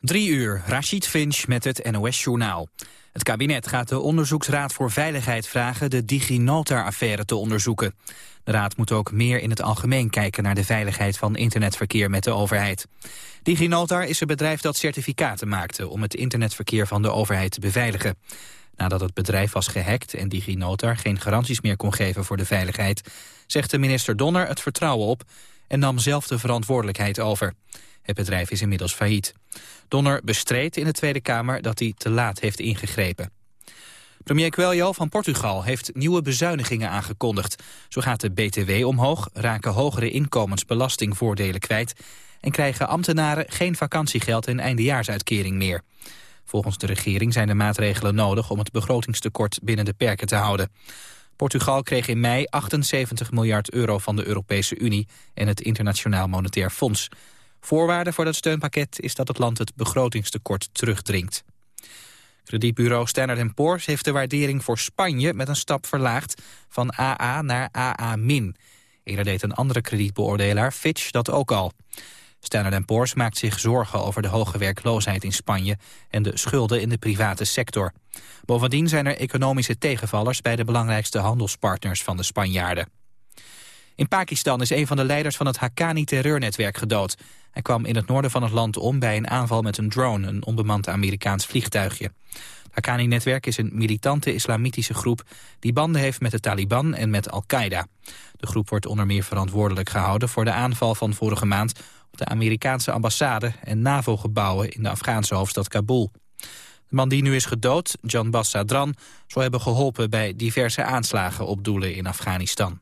Drie uur, Rashid Finch met het NOS-journaal. Het kabinet gaat de Onderzoeksraad voor Veiligheid vragen de DigiNotar-affaire te onderzoeken. De raad moet ook meer in het algemeen kijken naar de veiligheid van internetverkeer met de overheid. DigiNotar is een bedrijf dat certificaten maakte om het internetverkeer van de overheid te beveiligen. Nadat het bedrijf was gehackt en DigiNotar geen garanties meer kon geven voor de veiligheid, zegt de minister Donner het vertrouwen op en nam zelf de verantwoordelijkheid over. Het bedrijf is inmiddels failliet. Donner bestreed in de Tweede Kamer dat hij te laat heeft ingegrepen. Premier Coelho van Portugal heeft nieuwe bezuinigingen aangekondigd. Zo gaat de BTW omhoog, raken hogere inkomensbelastingvoordelen kwijt... en krijgen ambtenaren geen vakantiegeld en eindejaarsuitkering meer. Volgens de regering zijn de maatregelen nodig om het begrotingstekort binnen de perken te houden. Portugal kreeg in mei 78 miljard euro van de Europese Unie en het Internationaal Monetair Fonds. Voorwaarde voor dat steunpakket is dat het land het begrotingstekort terugdringt. Kredietbureau Standard Poor's heeft de waardering voor Spanje met een stap verlaagd van AA naar AA-. Eerder deed een andere kredietbeoordelaar, Fitch, dat ook al. Standard Poor's maakt zich zorgen over de hoge werkloosheid in Spanje en de schulden in de private sector. Bovendien zijn er economische tegenvallers bij de belangrijkste handelspartners van de Spanjaarden. In Pakistan is een van de leiders van het Haqqani-terreurnetwerk gedood. Hij kwam in het noorden van het land om bij een aanval met een drone, een onbemand Amerikaans vliegtuigje. Het Haqqani-netwerk is een militante islamitische groep die banden heeft met de Taliban en met Al-Qaeda. De groep wordt onder meer verantwoordelijk gehouden voor de aanval van vorige maand op de Amerikaanse ambassade en NAVO-gebouwen in de Afghaanse hoofdstad Kabul. De man die nu is gedood, John Bassadran, zou hebben geholpen bij diverse aanslagen op doelen in Afghanistan.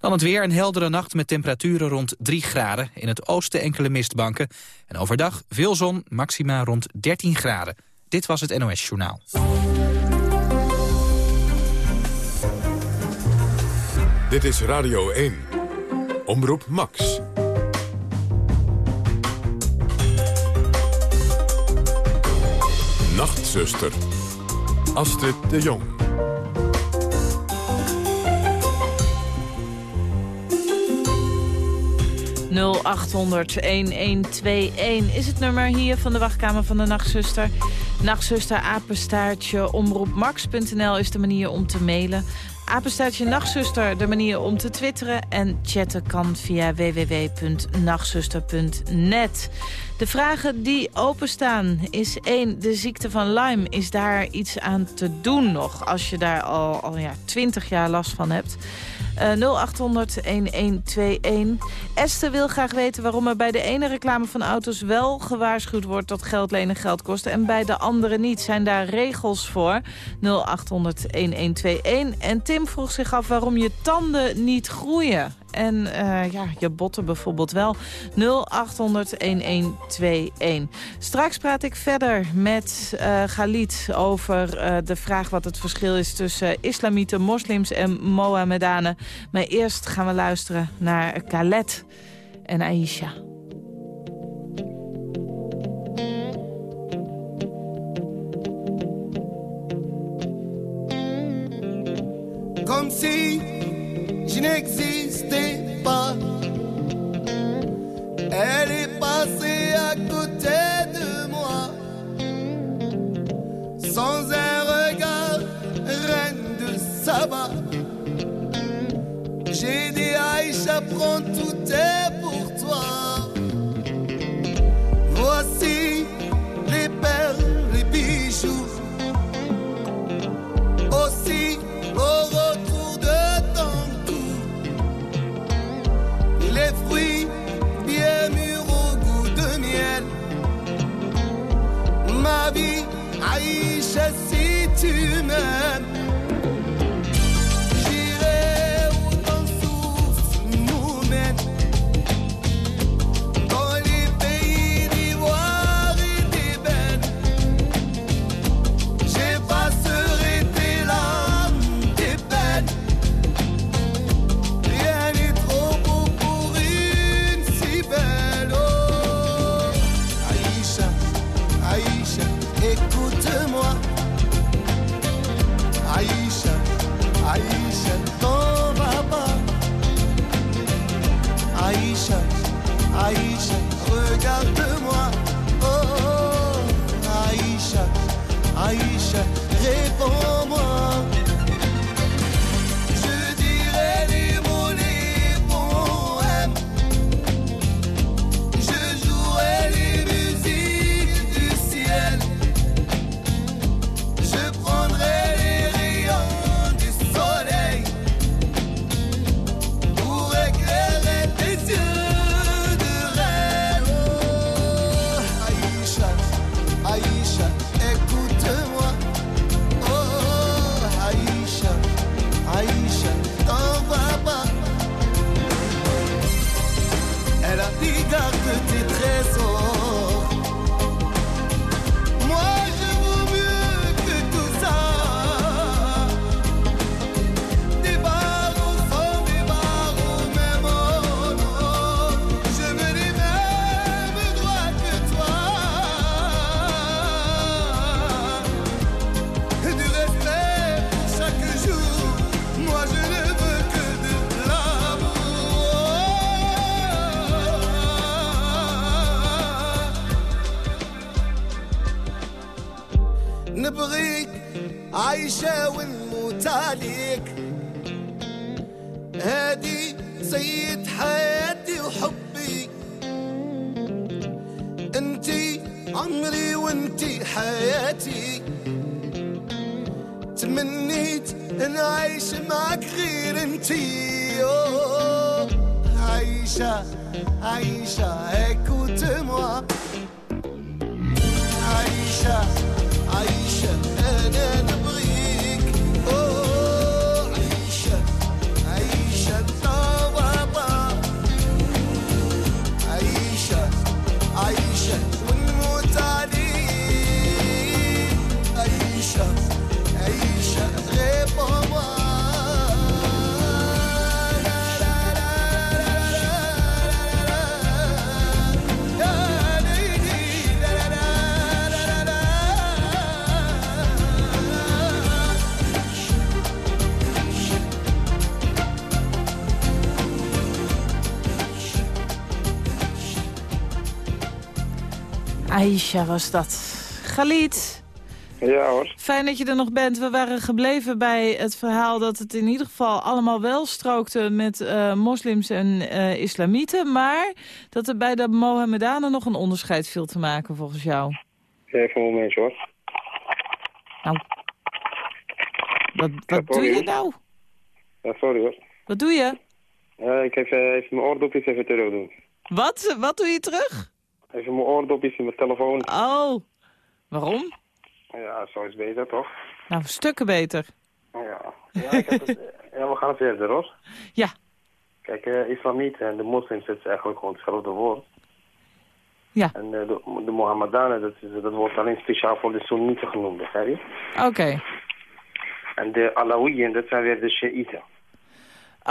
Dan het weer, een heldere nacht met temperaturen rond 3 graden. In het oosten enkele mistbanken. En overdag veel zon, maxima rond 13 graden. Dit was het NOS Journaal. Dit is Radio 1. Omroep Max. Nachtzuster. Astrid de Jong. 0800-1121 is het nummer hier van de wachtkamer van de nachtzuster. Nachtzuster, apenstaartje, omroepmax.nl is de manier om te mailen. Apenstaartje Nachtzuster, de manier om te twitteren. En chatten kan via www.nachtzuster.net. De vragen die openstaan is één, de ziekte van Lyme. Is daar iets aan te doen nog als je daar al, al ja, 20 jaar last van hebt? 0800-1121. Esther wil graag weten waarom er bij de ene reclame van auto's wel gewaarschuwd wordt dat geld lenen geld kost en bij de andere niet. Zijn daar regels voor? 0800-1121. En Tim vroeg zich af waarom je tanden niet groeien. En uh, ja, je botten bijvoorbeeld wel. 0800-1121. Straks praat ik verder met uh, Galit over uh, de vraag wat het verschil is tussen islamieten, moslims en Mohammedanen. Maar eerst gaan we luisteren naar Khaled en Aisha. Comme si je n'existais pas. Elle est passée à côté de moi, sans un regard, reine de sabbat. J'ai dit Aïcha, prends tout bilmez Aisha was dat. Galit, Ja hoor. fijn dat je er nog bent. We waren gebleven bij het verhaal dat het in ieder geval allemaal wel strookte met eh, moslims en eh, islamieten. Maar dat er bij de Mohammedanen nog een onderscheid viel te maken volgens jou. Even een momentje hoor. Nou, wat, wat doe je nou? Ja, sorry hoor. Wat doe je? Ja, ik heb eh, even mijn oordopjes even terug doen. Wat? Wat doe je terug? Even mijn oordopjes in mijn telefoon. Oh, waarom? Ja, zo is beter toch? Nou, stukken beter. Ja. Ja, ik heb het, ja we gaan verder hoor. Ja, Kijk, eh islamiet en de moslims, dat is eigenlijk gewoon hetzelfde woord. ja, En eh, de, de Mohammedanen, dat, is, dat wordt alleen speciaal voor de Soenieten genoemd, begrijp je? oké. En de Alawiyen, dat zijn weer de Shiiten.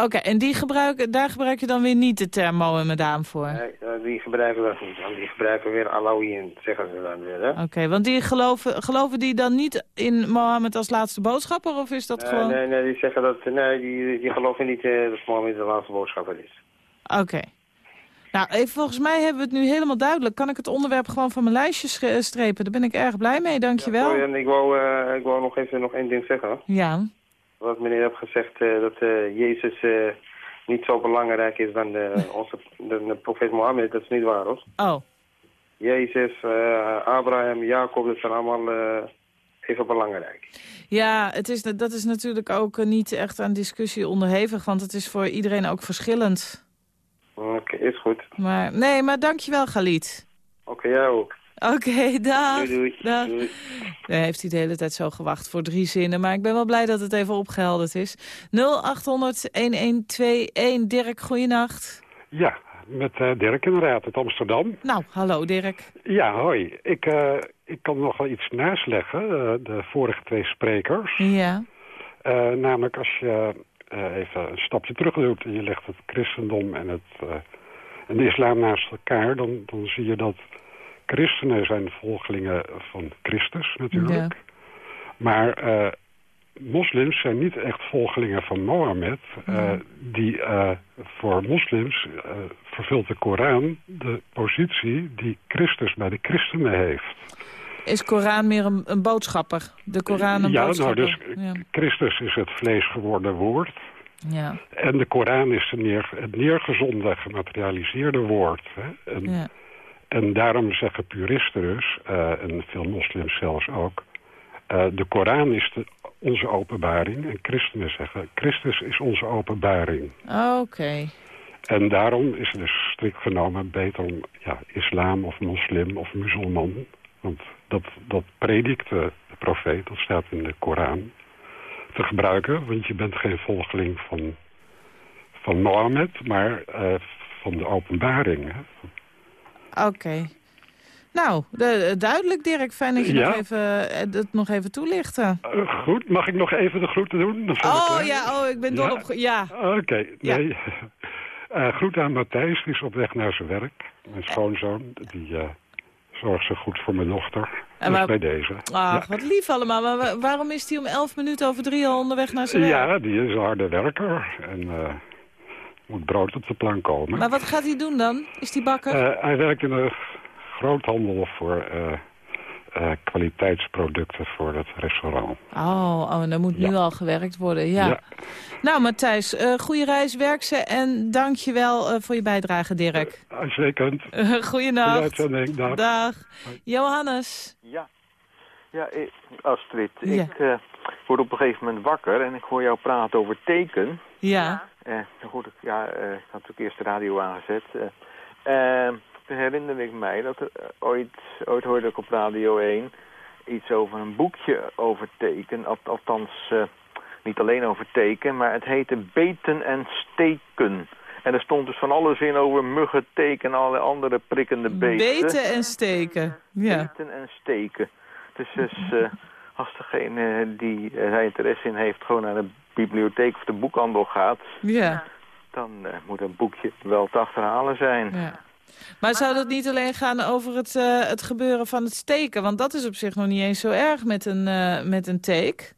Oké, en die gebruiken, daar gebruik je dan weer niet de term Mohammedaan voor? Nee, eh, die gebruiken dat niet. Die gebruiken weer Alawiyen, zeggen ze dan weer, hè? Oké, want die geloven, geloven die dan niet in Mohammed als laatste boodschapper? Of is dat Nee, gewoon... nee, nee, die zeggen dat, nee, die, die geloven niet eh, dat Mohammed de laatste boodschapper is. Oké. Nou, even, volgens mij hebben we het nu helemaal duidelijk. Kan ik het onderwerp gewoon van mijn lijstje strepen? Daar ben ik erg blij mee, dankjewel. Sorry, en ik wou, eh, ik wou nog even nog één ding zeggen. Ja, Wat meneer heeft gezegd eh, dat eh, Jezus eh, niet zo belangrijk is dan de, onze de, de profeet Mohammed. Dat is niet waar hoor. oh. Jezus, Abraham, Jacob, dat zijn allemaal even belangrijk. Ja, het is, dat is natuurlijk ook niet echt aan discussie onderhevig, want het is voor iedereen ook verschillend. Oké, is goed. Maar nee, maar dankjewel, Galit. Oké, jij ook. Oké, dag. Doei, doei. Dag. Doei. Heeft hij de hele tijd zo gewacht voor drie zinnen. Maar ik ben wel blij dat het even opgehelderd is. 0800-1121. Dirk, goeienacht. Ja, met eh, Dirk inderdaad uit Amsterdam. Nou, hallo Dirk. Ja, hoi. Ik, eh, ik kan nog wel iets nasleggen, eh, de vorige twee sprekers. Ja. Eh, namelijk als je eh, even een stapje terug doet en je legt het christendom en, het, eh, en de islam naast elkaar... Dan, dan zie je dat christenen zijn volgelingen van Christus natuurlijk. Maar eh, moslims zijn niet echt volgelingen van Mohammed. Eh, die eh, voor moslims vervult de Koran de positie die Christus bij de christenen heeft. Is Koran meer een, een boodschapper? De Koran een ja, boodschapper? nou dus ja. Christus is het vlees geworden woord. Ja. En de Koran is neer, het neergezonden, gematerialiseerde woord. Hè? En, Ja. En daarom zeggen puristen dus, eh, en veel moslims zelfs ook... eh, de Koran is de, onze openbaring. En christenen zeggen, Christus is onze openbaring. Oké. En daarom is het dus strikt genomen beter om ja, islam of moslim of muzelman... want dat, dat predikt de, profeet, dat staat in de Koran... te gebruiken, want je bent geen volgeling van, van Mohammed... maar eh, van de openbaring. Hè? Oké. Nou, de- duidelijk Dirk. Fijn dat je Ja. nog even, eh, het nog even toelichten. Eh, goed, mag ik nog even de groeten doen? Oh ja, oh, ik ben dol Ja. op... Ja. Oké, nee. Eh groet aan Matthijs, die is op weg naar zijn werk. Mijn schoonzoon, die eh, zorgt zo goed voor mijn dochter. En dus bij deze. Ach, wat lief allemaal. Maar wa- waarom is hij om elf minuten over drie al onderweg naar zijn werk? Ja, die is een harde werker en eh, moet brood op de plank komen. Maar wat gaat hij doen dan? Is hij bakker? Eh, hij werkt in een groothandel voor eh, eh, kwaliteitsproducten voor het restaurant. Oh, oh en daar moet nu al gewerkt worden, ja. Ja. Nou, Matthijs, eh goede reis, werk ze en dank je wel eh, voor je bijdrage, Dirk. Uitstekend. Uh, Goeienacht. Goeie uitzending. Dag. Dag. Johannes. Ja, ja ik- Astrid, Ja. ik eh, word op een gegeven moment wakker en ik hoor jou praten over teken. Ja. Eh, dan hoorde ik, ja, eh, ik had ook eerst de radio aangezet. Eh, eh, toen herinner ik mij dat er eh, ooit, ooit hoorde ik op Radio 1 iets over een boekje over teken. Al- althans, eh, niet alleen over teken, maar het heette Beten en Steken. En er stond dus van alles in over muggen, teken en alle andere prikkende beesten. Beten en steken. Ja. Eten en steken. Dus, dus eh, als degene die daar interesse in heeft gewoon naar de bibliotheek of de boekhandel gaat... Ja. dan eh, moet een boekje wel te achterhalen zijn. ja. Maar zou dat niet alleen gaan over het, eh, het gebeuren van het steken? Want dat is op zich nog niet eens zo erg met een, eh, met een take.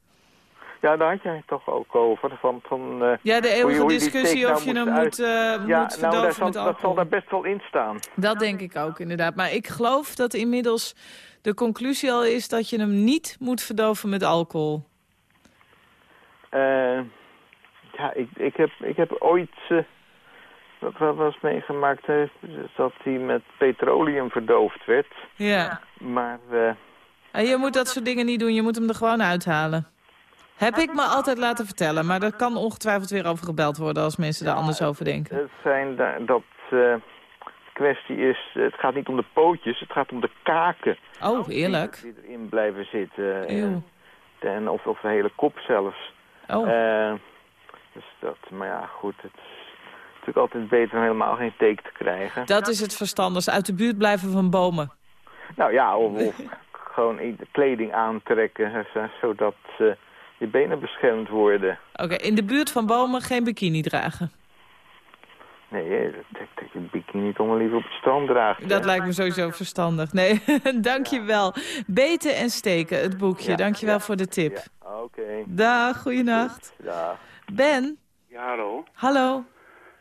Ja, daar had jij het toch ook over. Van, van, Ja, de hoe je- eeuwige hoe je discussie of je nou hem moet moet, ja, moet nou, verdoven daar zal, met dat zal alcohol. daar best wel in staan. Dat denk ik ook, inderdaad. Maar ik geloof dat inmiddels de conclusie al is dat je hem niet moet verdoven met alcohol. Eh, ja, ik, ik, heb, ik heb ooit... eh, wat wat was meegemaakt eh, dat hij met petroleum verdoofd werd. Ja. Maar eh, En je moet dat soort dingen niet doen, je moet hem er gewoon uithalen. Heb ik me altijd laten vertellen, maar daar kan ongetwijfeld weer over gebeld worden als mensen daar anders over denken. Het zijn da- dat eh, kwestie is, het gaat niet om de pootjes, het gaat om de kaken. Oh, eerlijk. Die, die erin blijven zitten. Eeuw. En, en of, of de hele kop zelfs. Oh, Eh, dus dat, maar ja, goed, het is natuurlijk altijd beter om helemaal geen teken te krijgen. dat is het verstandigste. Uit de buurt blijven van bomen. Nou ja, of, of gewoon kleding aantrekken, zodat eh, je benen beschermd worden. Oké, in de buurt van bomen geen bikini dragen. Nee, dat, dat je bikini niet onder liever op het strand draagt. Dat hè. lijkt me sowieso verstandig. Nee, dankjewel. Beten en steken, het boekje. Ja, Dankjewel ja, voor de tip. Ja, oké. Dag, goeienacht. Dag. Ben, Ja, hallo. hallo.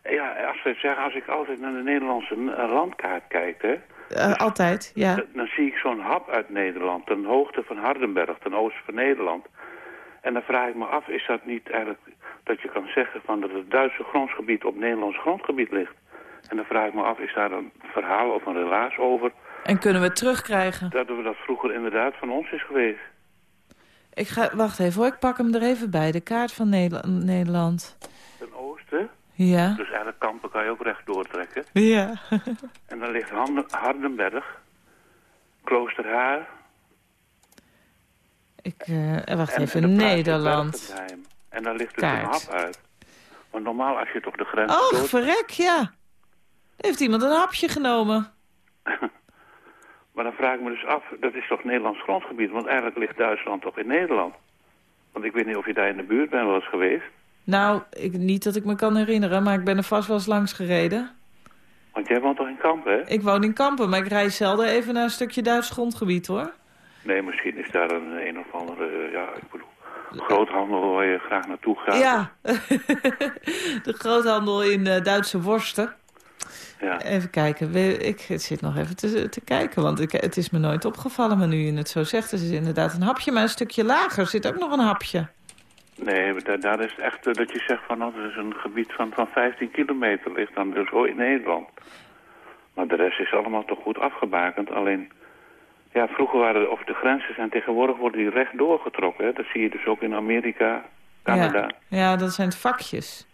Ja, als we zeggen, als ik altijd naar de Nederlandse eh, landkaart kijk, hè, Eh, altijd, ja. dan, dan zie ik zo'n hap uit Nederland, ten hoogte van Hardenberg, ten oosten van Nederland. En dan vraag ik me af, is dat niet eigenlijk dat je kan zeggen van dat het Duitse grondgebied op Nederlands grondgebied ligt? En dan vraag ik me af, is daar een verhaal of een relaas over En kunnen we het terugkrijgen? dat we dat vroeger inderdaad van ons is geweest? Ik ga, wacht even hoor, ik pak hem er even bij. De kaart van Nederla- Nederland. Ten oosten, Ja. dus eigenlijk Kampen kan je ook recht doortrekken. Ja. En dan ligt Hardenberg, Kloosterhaar, Ik, eh, wacht En- even, Nederland. En daar ligt Kaart. een hap uit. Want normaal als je toch de grens Oh, dood... verrek, ja. Heeft iemand een hapje genomen? Maar dan vraag ik me dus af, dat is toch Nederlands grondgebied? Want eigenlijk ligt Duitsland toch in Nederland? Want ik weet niet of je daar in de buurt bent wel eens geweest. Nou, ik, niet dat ik me kan herinneren, maar ik ben er vast wel eens langs gereden. Want jij woont toch in Kampen, hè? Ik woon in Kampen, maar ik reis zelden even naar een stukje Duits grondgebied, hoor. Nee, misschien is daar een, een of andere, eh, ja, ik bedoel... Groothandel waar je graag naartoe gaat. Ja, de groothandel in eh, Duitse worsten. Ja. Even kijken, ik zit nog even te, te kijken, want ik, het is me nooit opgevallen. Maar nu je het zo zegt, het is inderdaad een hapje, maar een stukje lager zit ook nog een hapje. Nee, daar, daar is het echt eh, dat je zegt van, nou, dat is een gebied van, van 15 kilometer ligt dan dus zo in Nederland. Maar de rest is allemaal toch goed afgebakend. Alleen, ja, vroeger waren de, of de grenzen zijn tegenwoordig worden die recht doorgetrokken. Hè? Dat zie je dus ook in Amerika, Canada. Ja, ja, dat zijn vakjes.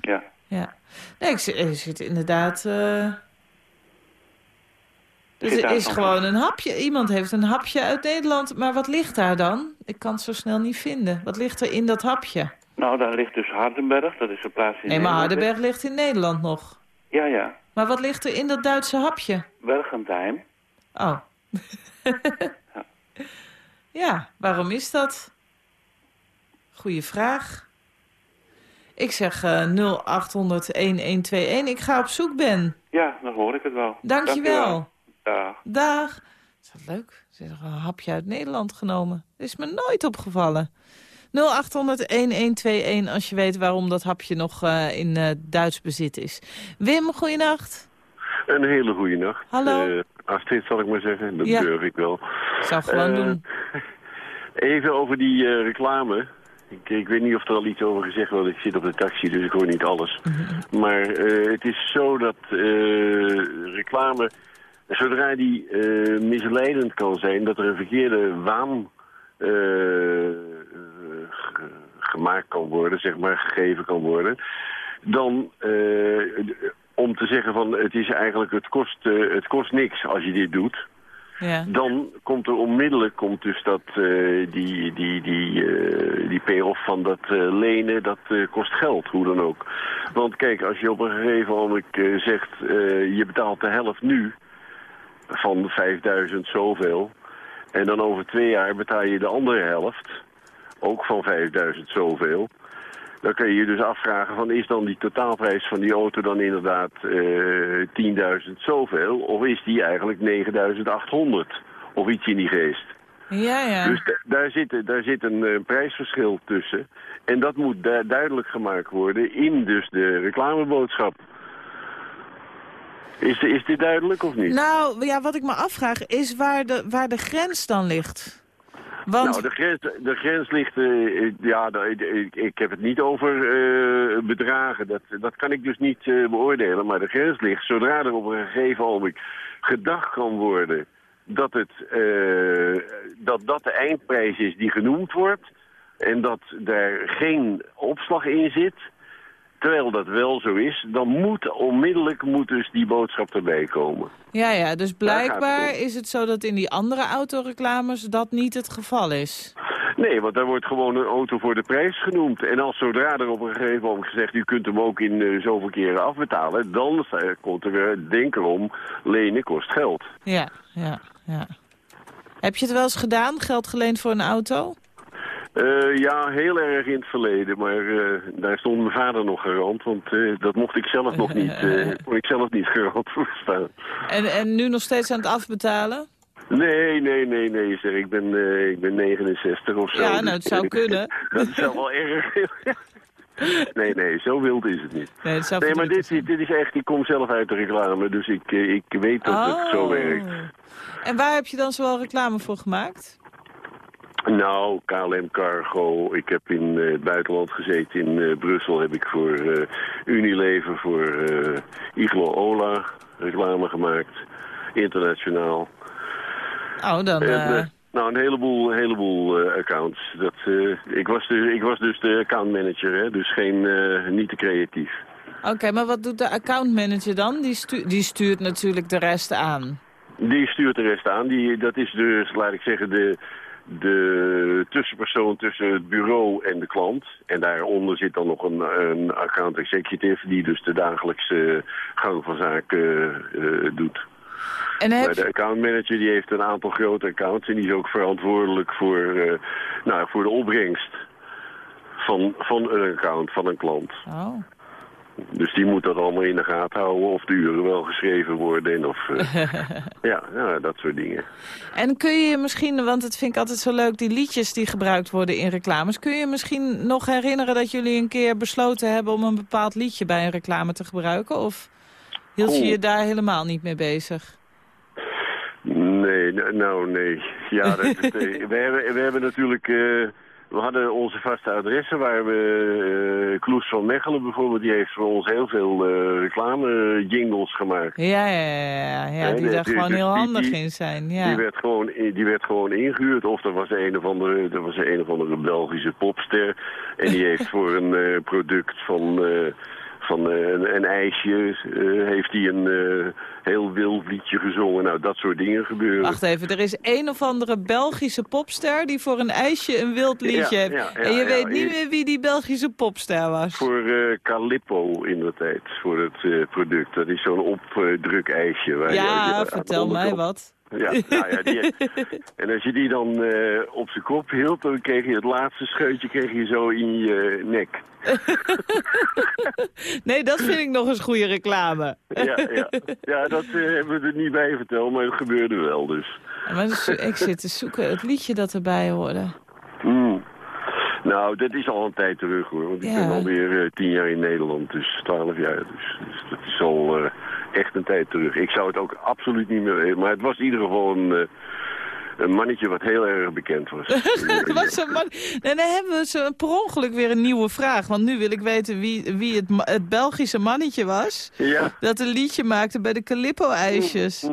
Ja. Ja. Nee, ik zit, er zit inderdaad... eh er daar is gewoon een hapje. Iemand heeft een hapje uit Nederland. Maar wat ligt daar dan? Ik kan het zo snel niet vinden. Wat ligt er in dat hapje? Nou, daar ligt dus Hardenberg, dat is een plaats in Nee, maar Nederland. Hardenberg ligt in Nederland nog. Ja, ja. Maar wat ligt er in dat Duitse hapje? Bergentheim. Oh. ja, waarom is dat? Goeie vraag. Ik zeg eh 0800-1121. Ik ga op zoek, Ben. Ja, dan hoor ik het wel. Dankjewel. Dag. Dag. Is dat leuk? Ze hebben een hapje uit Nederland genomen. Dat is me nooit opgevallen. 0800-1121 als je weet waarom dat hapje nog eh, in eh, Duits bezit is. Wim, goeienacht. Een hele goede nacht. Hallo. Astrid, zal ik maar zeggen. Dat Ja. durf ik wel. Zou gewoon Eh, doen. Even over die eh, reclame. Ik, ik weet niet of er al iets over gezegd wordt. Ik zit op de taxi, dus ik hoor niet alles. Maar eh, het is zo dat reclame, zodra die misleidend kan zijn, dat er een verkeerde waan ge- gemaakt kan worden, zeg maar, gegeven kan worden, dan om te zeggen van het is eigenlijk, het kost, eh, het kost niks als je dit doet. Ja. Dan komt er onmiddellijk komt dus dat, eh, die, die, die, eh, die payoff van dat lenen, dat kost geld, hoe dan ook. Want kijk, als je op een gegeven moment zegt, je betaalt de helft nu van 5000 zoveel. En dan over twee jaar betaal je de andere helft, ook van 5000 zoveel. Dan kun je je dus afvragen van is dan die totaalprijs van die auto dan inderdaad eh 10.000 zoveel? Of is die eigenlijk 9.800? Of iets in die geest. Ja, ja. Dus da- daar zit, daar zit een eh, prijsverschil tussen. En dat moet du- duidelijk gemaakt worden in dus de reclameboodschap. Is, is dit duidelijk of niet? Nou, ja, wat ik me afvraag is waar de, waar de grens dan ligt. Nou, de grens, de grens ligt, eh, eh, ja, ik, ik heb het niet over eh, bedragen. Dat, dat kan ik dus niet beoordelen. Maar de grens ligt, zodra er op een gegeven ogenblik gedacht kan worden dat, het, dat dat de eindprijs is die genoemd wordt en dat daar geen opslag in zit, terwijl dat wel zo is, dan moet onmiddellijk moet dus die boodschap erbij komen. ja, ja, dus blijkbaar het om. is het zo dat in die andere autoreclames dat niet het geval is. Nee, want daar wordt gewoon een auto voor de prijs genoemd. En als zodra er op een gegeven moment gezegd... u kunt hem ook in eh, zoveel keren afbetalen... dan komt er weer denk erom... lenen kost geld. Ja, ja, ja. Heb je het wel eens gedaan, geld geleend voor een auto? Eh, ja, heel erg in het verleden. Maar eh, daar stond mijn vader nog garant. Want eh, dat mocht ik zelf nog niet, kon ik zelf niet garant voor staan. En, en nu nog steeds aan het afbetalen? Nee, nee, nee, nee. Zeg, ik, ben, ik ben 69 of zo. Ja, nou, het zou kunnen. dat is wel erg. nee, nee, zo wild is het niet. Nee, het zou Nee, maar dit, dit is echt, ik kom zelf uit de reclame, dus ik, ik weet dat het zo Oh. werkt. En waar heb je dan zoal reclame voor gemaakt? Nou, KLM Cargo, ik heb in eh, het buitenland gezeten. In eh, Brussel heb ik voor eh, Unilever, voor Iglo Ola reclame gemaakt. Internationaal. Oh, dan... En, nou, een heleboel, heleboel accounts. Dat, ik, was dus, ik was dus de accountmanager, hè, dus geen, niet te creatief. Oké, maar wat doet de accountmanager dan? Die, stu die stuurt natuurlijk de rest aan. Die stuurt de rest aan. Die, dat is dus, laat ik zeggen, de, de tussenpersoon tussen het bureau en de klant. En daaronder zit dan nog een, een account executive... die dus de dagelijkse gang van zaken eh, doet. En heb de accountmanager die heeft een aantal grote accounts... en die is ook verantwoordelijk voor, eh, nou, voor de opbrengst van, van een account, van een klant. Oh. Dus die moet dat allemaal in de gaten houden of de uren wel geschreven worden en of... eh, ja, ja, dat soort dingen. En kun je misschien, want het vind ik altijd zo leuk, die liedjes die gebruikt worden in reclames. Kun je misschien nog herinneren dat jullie een keer besloten hebben om een bepaald liedje bij een reclame te gebruiken? Of hield je je daar helemaal niet mee bezig? Nee, n- nou nee. Ja, dat, we, hebben, we hebben natuurlijk... eh, we hadden onze vaste adressen waar we... eh Kloes van Mechelen bijvoorbeeld, die heeft voor ons heel veel eh, reclame jingles gemaakt. Ja, ja, ja, ja, die nee, daar die- gewoon dus heel die- handig die- in zijn. Die, Ja. werd gewoon, die werd gewoon ingehuurd. Of er was een of andere, er was een of andere Belgische popster. En die heeft voor een eh, product van, eh, van eh, een, een ijsje... eh, heeft hij een eh, heel wild liedje gezongen. Nou, dat soort dingen gebeuren. Wacht even, er is een of andere Belgische popster die voor een ijsje een wild liedje Ja, heeft. ja, ja, en je weet niet meer wie die Belgische popster was. Voor eh Calippo in de tijd, voor het eh, product. Dat is zo'n opdrukijsje. waar je- ja, vertel mij wat. Ja, nou ja, die, en als je die dan eh, op zijn kop hield, dan kreeg je het laatste scheutje kreeg je zo in je nek. Nee, dat vind ik nog eens goede reclame. Ja, ja. ja dat eh, hebben we er niet bij verteld, maar het gebeurde wel dus. Maar dus, ik zit te zoeken, het liedje dat erbij hoorde. Hmm. Nou, dat is al een tijd terug hoor, want ik Ja. ben alweer eh, tien jaar in Nederland, dus twaalf jaar. Dus, dus dat is al, eh, echt een tijd terug. Ik zou het ook absoluut niet meer weten. Maar het was in ieder geval een, een mannetje wat heel erg bekend was. Was een man... En dan hebben we zo per ongeluk weer een nieuwe vraag. Want nu wil ik weten wie, wie het, het Belgische mannetje was. ja, Dat een liedje maakte bij de Calippo-ijsjes.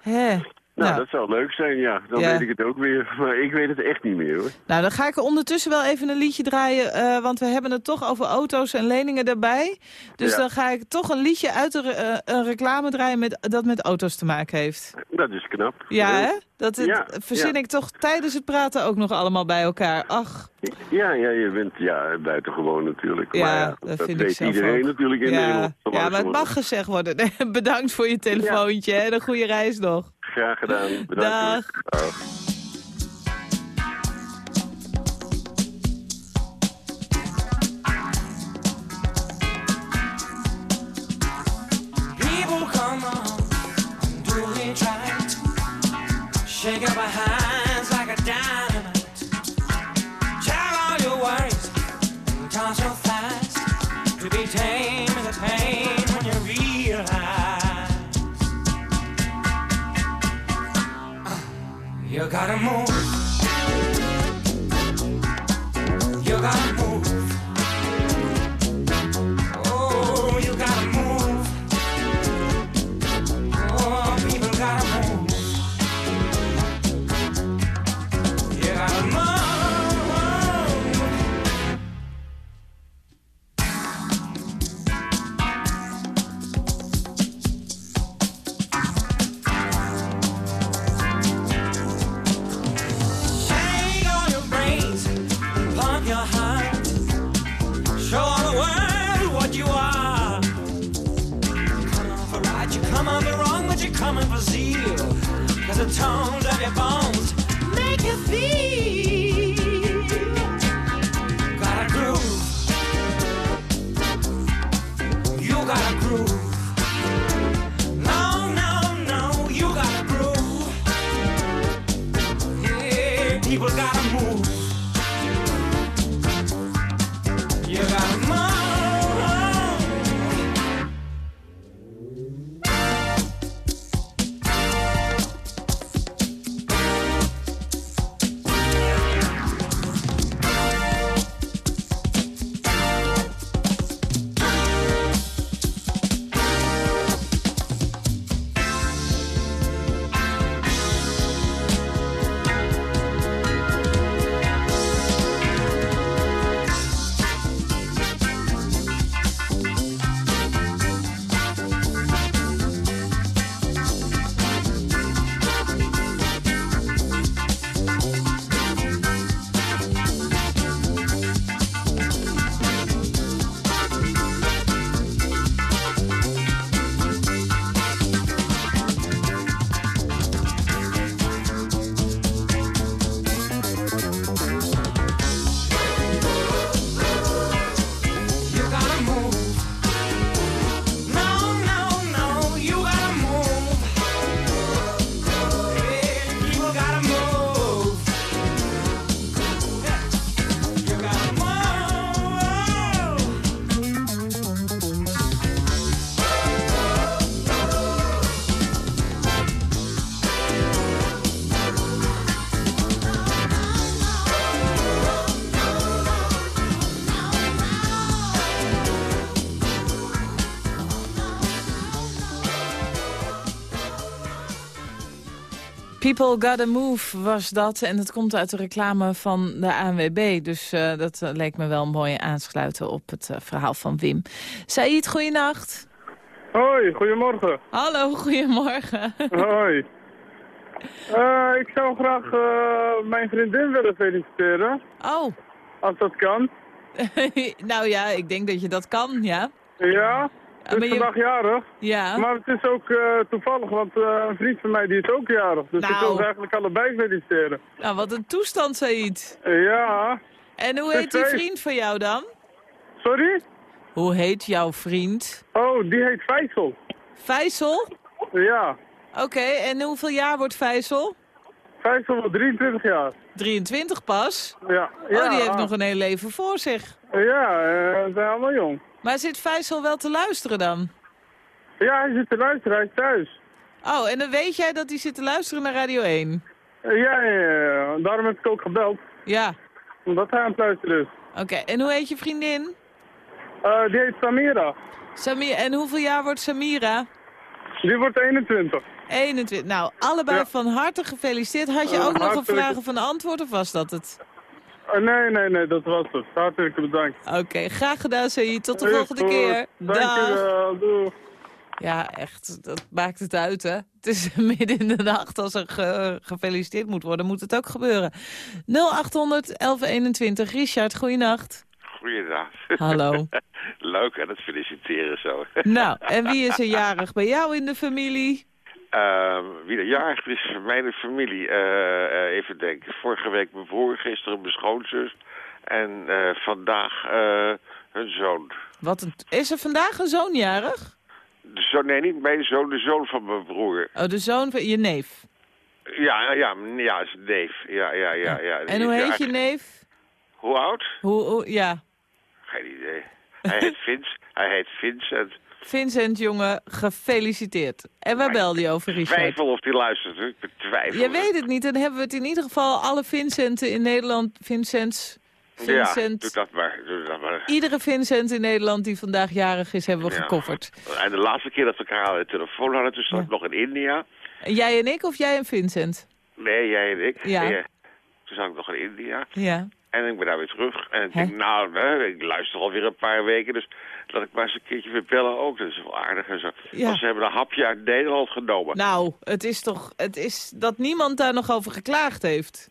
Hè. Nou, Nou, dat zou leuk zijn, ja. Dan Ja. weet ik het ook weer. Maar ik weet het echt niet meer, hoor. nou, dan ga ik ondertussen wel even een liedje draaien. eh, want we hebben het toch over auto's en leningen daarbij. Dus Ja. dan ga ik toch een liedje uit de, eh, een reclame draaien met, dat met auto's te maken heeft. Dat is knap. Ja, hè? Dat het, Ja, verzin ik toch tijdens het praten ook nog allemaal bij elkaar. Ach, Ja, ja, je bent ja, buitengewoon natuurlijk. Ja, maar ja, dat vind ik weet iedereen ook. natuurlijk in ja, Nederland. ja, maar het mag gezegd worden. Bedankt voor je telefoontje en een goede reis nog. Graag gedaan. Bedankt. Dag. Dag. People come on, doing. Shake up hands You gotta move. You gotta move. People Gotta Move was dat. En dat komt uit de reclame van de ANWB. Dus eh, dat eh, leek me wel mooi aansluiten op het eh, verhaal van Wim. Said, goeienacht. Hoi, goedemorgen. Hallo, goedemorgen. Hoi. Ik zou graag mijn vriendin willen feliciteren, Oh, als dat kan. nou ja, ik denk dat je dat kan, ja. Ja, ze maar is je- vandaag jarig. Ja. Maar het is ook eh, toevallig, want eh, een vriend van mij die is ook jarig. Dus ik Nou. wil ze eigenlijk allebei feliciteren. Nou, wat een toestand, Said. Ja. En hoe Het heet die vriend van jou dan? Sorry? Hoe heet jouw vriend? Oh, die heet Faisal. Faisal? Ja. Oké, en hoeveel jaar wordt Faisal? Faisal wordt 23 jaar. 23 pas? Ja. Oh, ja. die heeft nog een heel leven voor zich. Ja, eh, ze zijn allemaal jong. Maar zit Faisal wel te luisteren dan? Ja, hij zit te luisteren, hij is thuis. Oh, en dan weet jij dat hij zit te luisteren naar Radio 1? Eh, ja, ja, ja, daarom heb ik ook gebeld. Ja. Omdat hij aan het luisteren is. Oké, en hoe heet je vriendin? Eh, die heet Samira. Samira, en hoeveel jaar wordt Samira? Die wordt 21. 21. Nou, allebei Ja. van harte gefeliciteerd. Had je Eh, ook nog een hartelijk- of een antwoord of was dat het? Eh, nee, nee, nee, dat was het. Hartelijk bedankt. Oké, graag gedaan, Saïd. Tot de Is volgende goed. keer. Dank Dag. je wel, doei. Ja, echt, dat maakt het uit, hè. Het is midden in de nacht. Als er ge- gefeliciteerd moet worden, moet het ook gebeuren. 0800 1121. Richard, goeienacht. Goeiedag. Hallo. Leuk hè, dat feliciteren zo. Nou, en wie is er jarig bij jou in de familie? Ehm, wie er jarig is mijn familie. eh, eh, even denken. Vorige week mijn broer, gisteren mijn schoonzus. En eh, vandaag hun zoon. Wat een, is er vandaag een zoon jarig? De zoon. Nee, niet mijn zoon, de zoon van mijn broer. Oh, de zoon van je neef. Ja, ja, ja, is neef. Ja, ja, ja. ja. En hoe heet je neef? Hoe oud? Hoe, hoe- ja, Geen idee. Hij heet Vince. Hij heet Vincent. Vincent, jongen, gefeliciteerd. En waar belde je over, Richard? Twijfel of die luistert. Ik betwijfel. Je weet het niet, dan hebben we het in ieder geval alle Vincenten in Nederland, Vincents, Ja, Vincent, doe dat maar. Doe dat maar. iedere Vincent in Nederland die vandaag jarig is, hebben we Ja. gekofferd. En de laatste keer dat we elkaar aan de telefoon hadden, toen zat ik nog in India. Jij en ik of jij en Vincent? Nee, jij en ik. Ja. Nee, toen zat ik nog in India. Ja. En ik ben daar weer terug. En ik denk, nou, ik luister alweer een paar weken, dus laat ik maar eens een keertje weer bellen ook. Dat is wel aardig en zo. Ja. Want ze hebben een hapje uit Nederland genomen. Nou, het is toch, het is dat niemand daar nog over geklaagd heeft.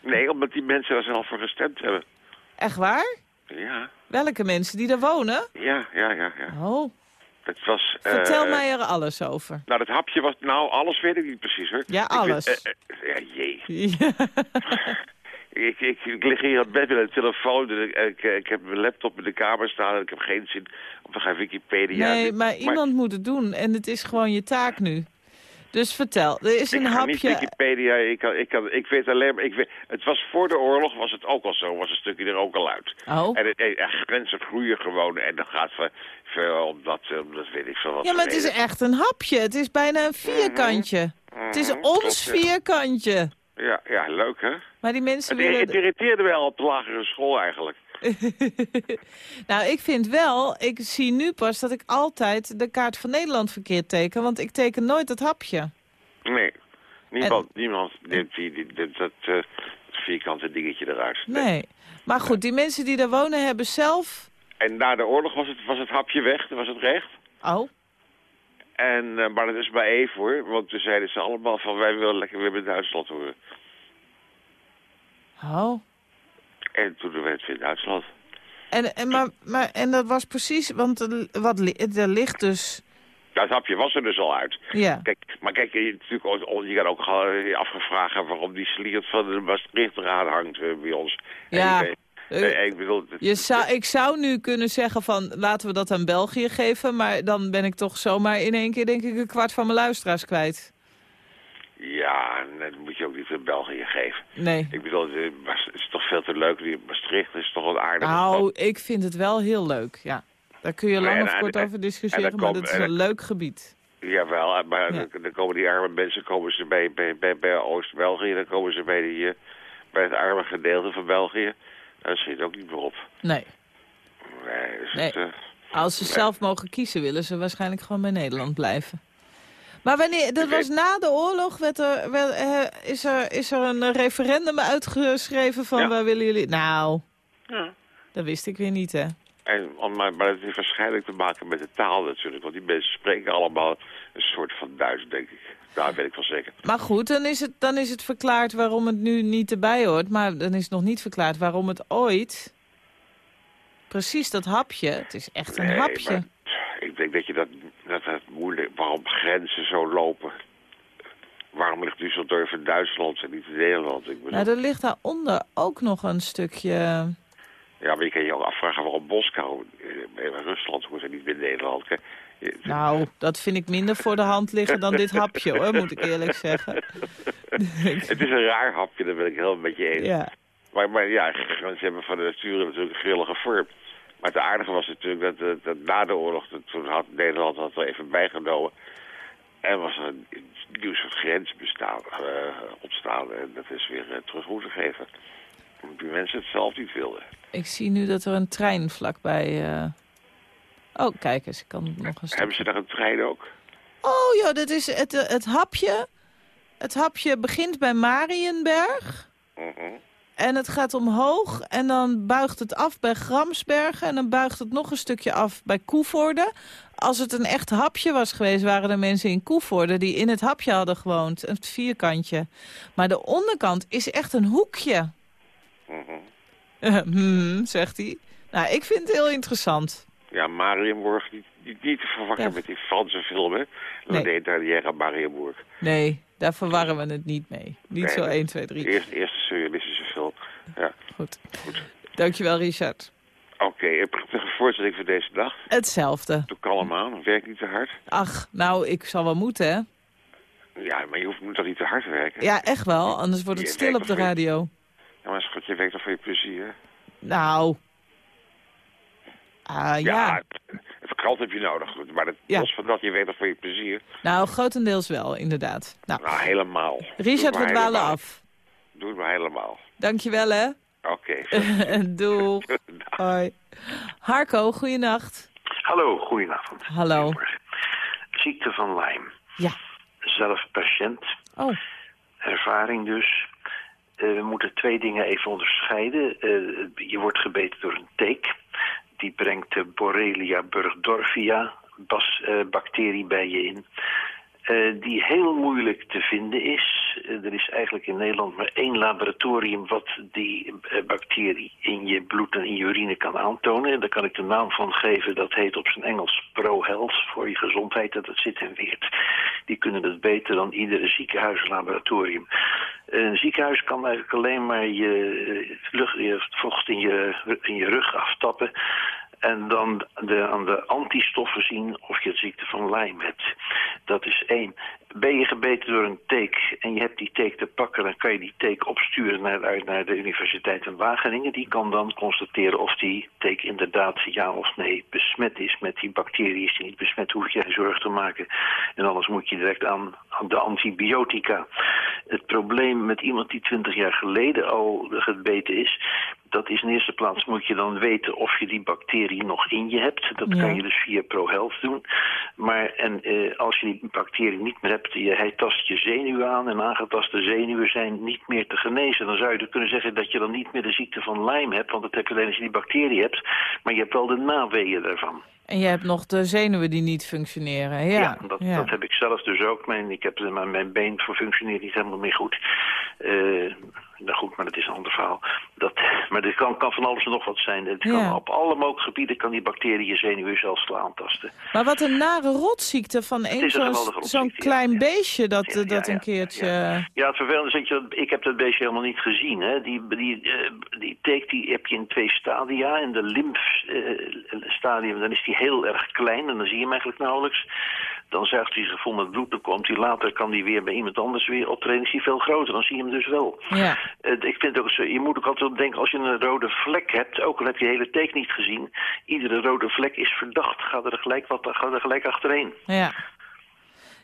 Nee, omdat die mensen er zelf voor gestemd hebben. Echt waar? Ja, Welke mensen die daar wonen? ja, ja, ja. ja. Oh, Het was... vertel eh, mij er alles over. Nou, dat hapje was... Nou, alles weet ik niet precies, hoor. Ja, Ik weet- alles. eh, eh, ja, jee. Ja. Ik, ik, ik lig hier op bed met een telefoon. En ik, ik, ik heb mijn laptop in de kamer staan. En ik heb geen zin om te gaan Wikipedia. Nee, maar iemand moet het doen en het is gewoon je taak nu. Dus vertel, er is een ik ga niet hapje... Wikipedia. Ik, kan, ik, kan, ik weet alleen maar... Ik weet, het was voor de oorlog, was het ook al zo. Was een stukje er ook al uit. Oh. En het, eh, grenzen groeien gewoon. En dan gaat ver, ver omdat, eh, omdat weet ik veel wat. Ja, maar het is echt een hapje. Het is bijna een vierkantje. Het is Mhm, ons vierkantje. Ja, ja, leuk hè? Maar die mensen Het, willen... het irriteerde wel op de lagere school eigenlijk. nou, ik vind wel, ik zie nu pas dat ik altijd de kaart van Nederland verkeerd teken. Want ik teken nooit het hapje. Nee, niemand, niemand dat eh, vierkante dingetje eruit. Nee. Maar goed, die mensen die daar wonen hebben zelf... En na de oorlog was het, was het hapje weg, dan was het recht. Oh, En, eh, maar dat is bij even hoor, want toen zeiden ze allemaal van wij willen lekker weer bij Duitsland horen. oh. En toen werd het weer Duitsland. En, en, maar, maar, en dat was precies, want er, wat, er ligt dus... Dat hapje was er dus al uit. Ja. Kijk, maar kijk, je, natuurlijk, je kan ook afgevraagd hebben waarom die sliert van de Maastricht eraan hangt eh, bij ons. Ja. En ik, Eh, ik bedoel, het- Je zou, ik zou nu kunnen zeggen van laten we dat aan België geven. Maar dan ben ik toch zomaar in één keer denk ik een kwart van mijn luisteraars kwijt. ja, dat moet je ook niet in België geven. Nee. Ik bedoel, het is toch veel te leuk. Die Maastricht is toch wel aardig. Nou, ik vind het wel heel leuk, ja. Daar kun je lang En- of kort en- over en discussiëren, maar dat is en een leuk gebied. Jawel, maar Ja. dan, dan komen die arme mensen komen ze bij, bij, bij, bij Oost-België. Dan komen ze bij, die, eh, bij het arme gedeelte van België. Daar schiet ook niet meer op. Nee. Nee, dus Nee. het, eh, Als ze zelf mogen kiezen, willen ze waarschijnlijk gewoon bij Nederland blijven. Maar wanneer, dat was na de oorlog, werd er, werd, eh, is, er, is er een referendum uitgeschreven van Ja. waar willen jullie... Nou, Ja. dat wist ik weer niet, hè. En, maar, maar het heeft waarschijnlijk te maken met de taal natuurlijk. Want die mensen spreken allemaal een soort van Duits, denk ik. Daar weet ik wel zeker. Maar goed, dan is, het, dan is het verklaard waarom het nu niet erbij hoort. Maar dan is het nog niet verklaard waarom het ooit... Precies dat hapje, het is echt een Nee, hapje. maar ik denk dat je dat, dat het moeilijk... Waarom grenzen zo lopen? Waarom ligt Düsseldorf in Duitsland en niet in Nederland? Ik bedoel, Nou, er ligt daaronder ook nog een stukje... Ja, maar je kan je ook afvragen waarom Moskou eh, in Rusland hoort en niet in Nederland. Nou, dat vind ik minder voor de hand liggen dan dit hapje, hoor, moet ik eerlijk zeggen. het is een raar hapje, daar ben ik helemaal met je eens. Ja. Maar, maar ja, ze hebben van de nature natuurlijk een grillige vorm. Maar het aardige was natuurlijk dat, dat, dat na de oorlog, dat, toen had Nederland dat wel even bijgenomen. En was er een nieuw soort grens bestaan, eh, ontstaan. En dat is weer uh, terug moeten geven. Omdat die mensen het zelf niet wilden. Ik zie nu dat er een trein vlakbij... eh, Oh, kijk eens, ik kan nog een stuk... Hebben ze daar een trein ook? Oh ja, dat is het, eh, het hapje. Het hapje begint bij Marienberg. Mhm. En het gaat omhoog en dan buigt het af bij Gramsbergen... en dan buigt het nog een stukje af bij Koevoorde. Als het een echt hapje was geweest, waren er mensen in Koevoorde... die in het hapje hadden gewoond, het vierkantje. Maar de onderkant is echt een hoekje. Mhm. hmm, zegt hij. Nou, ik vind het heel interessant. Ja, Marienburg, niet, te verwarren Ja. met die Franse film, hè? Nee. Nee, daar Jera Marienburg. Nee, daar verwarren we het niet mee. Niet Nee, zo dat- 1, 2, 3. Eerst, eerste surrealistische film. Ja, Goed. goed. Dankjewel, Richard. Oké, een prettige voorstelling voor deze dag. Hetzelfde. Doe kalm aan, werk niet te hard. Ach, nou, ik zal wel moeten, hè? Ja, maar je hoeft, moet toch niet te hard werken? Ja, echt wel. Anders wordt het Je stil op de radio. Ja, maar schat, je werkt toch voor je plezier? Nou. Ah, ja. Het geld heb je nodig, goed, maar het, Ja. los van dat, je werkt toch voor je plezier? Nou, grotendeels wel, inderdaad. Nou, Nou, helemaal. Richard, we dwalen af. Doe het maar helemaal. Dankjewel, hè. Oké. Doeg. Hoi. Harco, goeienacht. Hallo, goedenavond. Hallo. Ziekte van Lyme. Ja. Zelf patiënt. Oh. Ervaring dus. Eh, we moeten twee dingen even onderscheiden. Eh, je wordt gebeten door een teek. Die brengt de Borrelia burgdorfia bas, eh, bij je in. Eh, die heel moeilijk te vinden is. Eh, er is eigenlijk in Nederland maar één laboratorium wat die eh, bacterie in je bloed en in je urine kan aantonen. En daar kan ik de naam van geven. Dat heet op zijn Engels ProHealth voor je gezondheid. Dat het zit in Weert. Die kunnen het beter dan iedere ziekenhuislaboratorium. Een ziekenhuis kan eigenlijk alleen maar je, lucht, je vocht in je, in je rug aftappen. En dan de, aan de antistoffen zien of je het ziekte van Lyme hebt. Dat is één. Ben je gebeten door een teek en je hebt die teek te pakken... dan kan je die teek opsturen naar, naar de Universiteit in Wageningen. Die kan dan constateren of die teek inderdaad ja of nee besmet is met die bacterie. Is die niet besmet, hoef je geen zorg te maken. En anders moet je direct aan, aan de antibiotica. Het probleem met iemand die 20 jaar geleden al gebeten is... dat is in eerste plaats moet je dan weten of je die bacterie nog in je hebt. Dat Ja. kan je dus via ProHealth doen. Maar en, eh, als je die bacterie niet meer hebt, je, hij tast je zenuwen aan... en aangetaste zenuwen zijn niet meer te genezen. Dan zou je dus kunnen zeggen dat je dan niet meer de ziekte van Lyme hebt... want dat heb je alleen als je die bacterie hebt. Maar je hebt wel de naweeën daarvan. En je hebt nog de zenuwen die niet functioneren. Ja, dat, ja. dat heb ik zelf dus ook. Mijn, ik heb, mijn, mijn been functioneert niet helemaal meer goed. Eh, nou goed, maar dat is een ander verhaal. Dat, maar er kan, kan van alles en nog wat zijn. Het kan, Ja. Op alle mogelijke gebieden kan die bacterie je zenuwen zelfs aantasten. Maar wat een nare rotziekte van één een zo'n klein beestje dat, dat een keertje... Ja, het vervelende is dat je, ik heb dat beestje helemaal niet gezien. Hè. Die, die, eh, die teek die heb je in twee stadia. In de lymfstadium dan is die heel erg klein en dan zie je hem eigenlijk nauwelijks. Dan zuigt hij met bloed, dan komt hij later, kan hij weer bij iemand anders weer optreden. Is hij veel groter, dan zie je hem dus wel. Ja. Eh, ik vind ook, zo- je moet ook altijd denken, als je een rode vlek hebt, ook al heb je de hele teek niet gezien, iedere rode vlek is verdacht. Ga er gelijk, wat, ga er gelijk achterheen. Ja.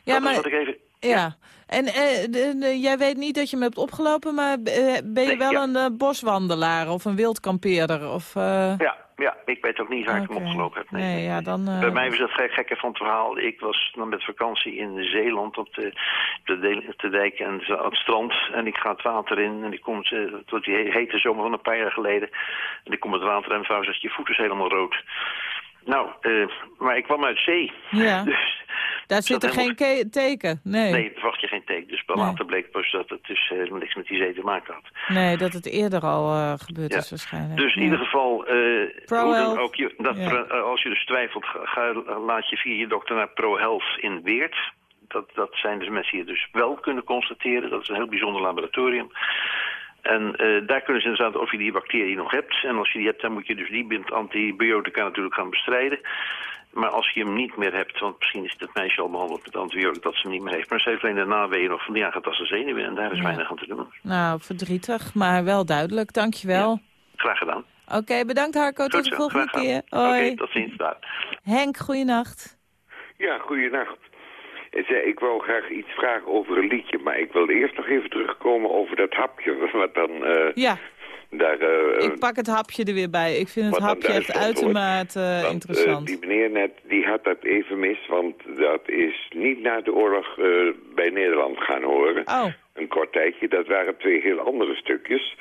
Ja, dat maar... wat ik even... Ja, en eh, de- de- jij weet niet dat je me hebt opgelopen, maar eh, ben je wel een boswandelaar of een wildkampeerder? Of, Ja, ja, ik weet ook niet waar ik hem opgelopen heb. Nee. Nee, ja, dan... eh, Bij mij was het gek, gekke van het verhaal. Ik was dan met vakantie in Zeeland op de, de, de, dijk en het strand. En ik ga het water in en ik kom het, eh, tot die he- hete zomer van een paar jaar geleden. En ik kom het water en mevrouw zegt, je voet is helemaal rood. Nou, eh, maar ik kwam uit zee. Ja. Dus, Daar zit er helemaal- geen ke- teken, nee. Nee, verwacht je geen teken. Dus bij later bleek pas dat het dus eh, niks met die zee te maken had. Nee, dat het eerder al eh, gebeurd Ja. is waarschijnlijk. Dus in ieder geval, hoe dan ook, je, dat, Ja. als je dus twijfelt, ga, ga- laat je via je dokter naar ProHealth in Weert. Dat, dat zijn dus mensen die het dus wel kunnen constateren. Dat is een heel bijzonder laboratorium. En eh, daar kunnen ze inderdaad of je die bacterie nog hebt. En als je die hebt, dan moet je dus die met antibiotica natuurlijk gaan bestrijden. Maar als je hem niet meer hebt, want misschien is het meisje al behandeld met antibiotica dat ze hem niet meer heeft. Maar ze heeft alleen de naweeën nog van die aangetaste zenuwen en daar is Ja. weinig aan te doen. Nou, verdrietig, maar wel duidelijk. Dankjewel. Graag gedaan. Oké, bedankt Harco. Tot de volgende keer. Hoi. Oké, tot ziens. Dag. Henk, goeienacht. Ja, goeienacht. Ik zei, Ik wou graag iets vragen over een liedje, maar ik wil eerst nog even terugkomen over dat hapje wat dan eh, Ja, daar... eh, ik pak het hapje er weer bij. Ik vind het hapje echt uitermate Want, eh, interessant. die meneer net, die had dat even mis, want dat is niet na de oorlog bij Nederland gaan horen. Oh. Een kort tijdje, dat waren twee heel andere stukjes.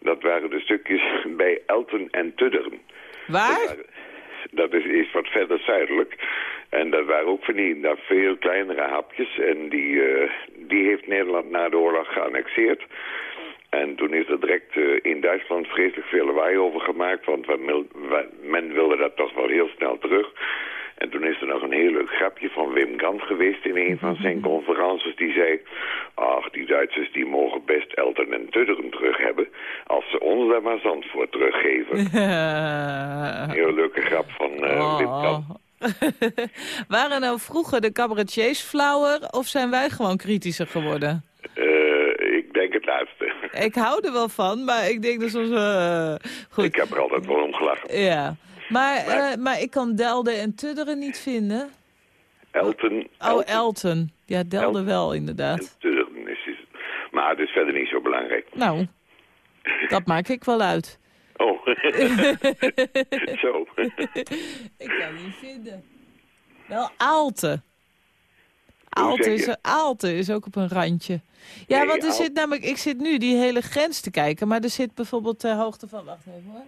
Dat waren de stukjes bij Elten en Tudderen. Waar? Dat is, is wat verder zuidelijk. En dat waren ook van die dat veel kleinere hapjes. En die, eh, die heeft Nederland na de oorlog geannexeerd. En toen is er direct eh, in Duitsland vreselijk veel lawaai over gemaakt. Want men, wilde dat toch wel heel snel terug. En toen is er nog een heel leuk grapje van Wim Gant geweest in een van zijn conferences. Die zei, ach, die Duitsers die mogen best Elten en Tudderen terug hebben. Als ze ons dan maar Zandvoort teruggeven. Een heel leuke grap van eh, Wim Gant. Waren nou vroeger de cabaretiers flauwer of zijn wij gewoon kritischer geworden? Eh, ik denk het laatste. Ik hou er wel van, maar ik denk dat soms... eh, goed, Ik heb er altijd wel om gelachen. ja. Maar, eh, maar ik kan Delde en Tudderen niet vinden. Elten, Oh, Elton. Ja, Delde wel, inderdaad. Tudderen is, is... Maar het is verder niet zo belangrijk. Nou, dat maak ik wel uit. Oh, zo. ik kan niet vinden. Wel Aalte. Aalte is, je? Aalte is ook op een randje. Ja, Nee, want er Aalte- zit namelijk, ik zit nu die hele grens te kijken, maar er zit bijvoorbeeld ter hoogte van, wacht even hoor.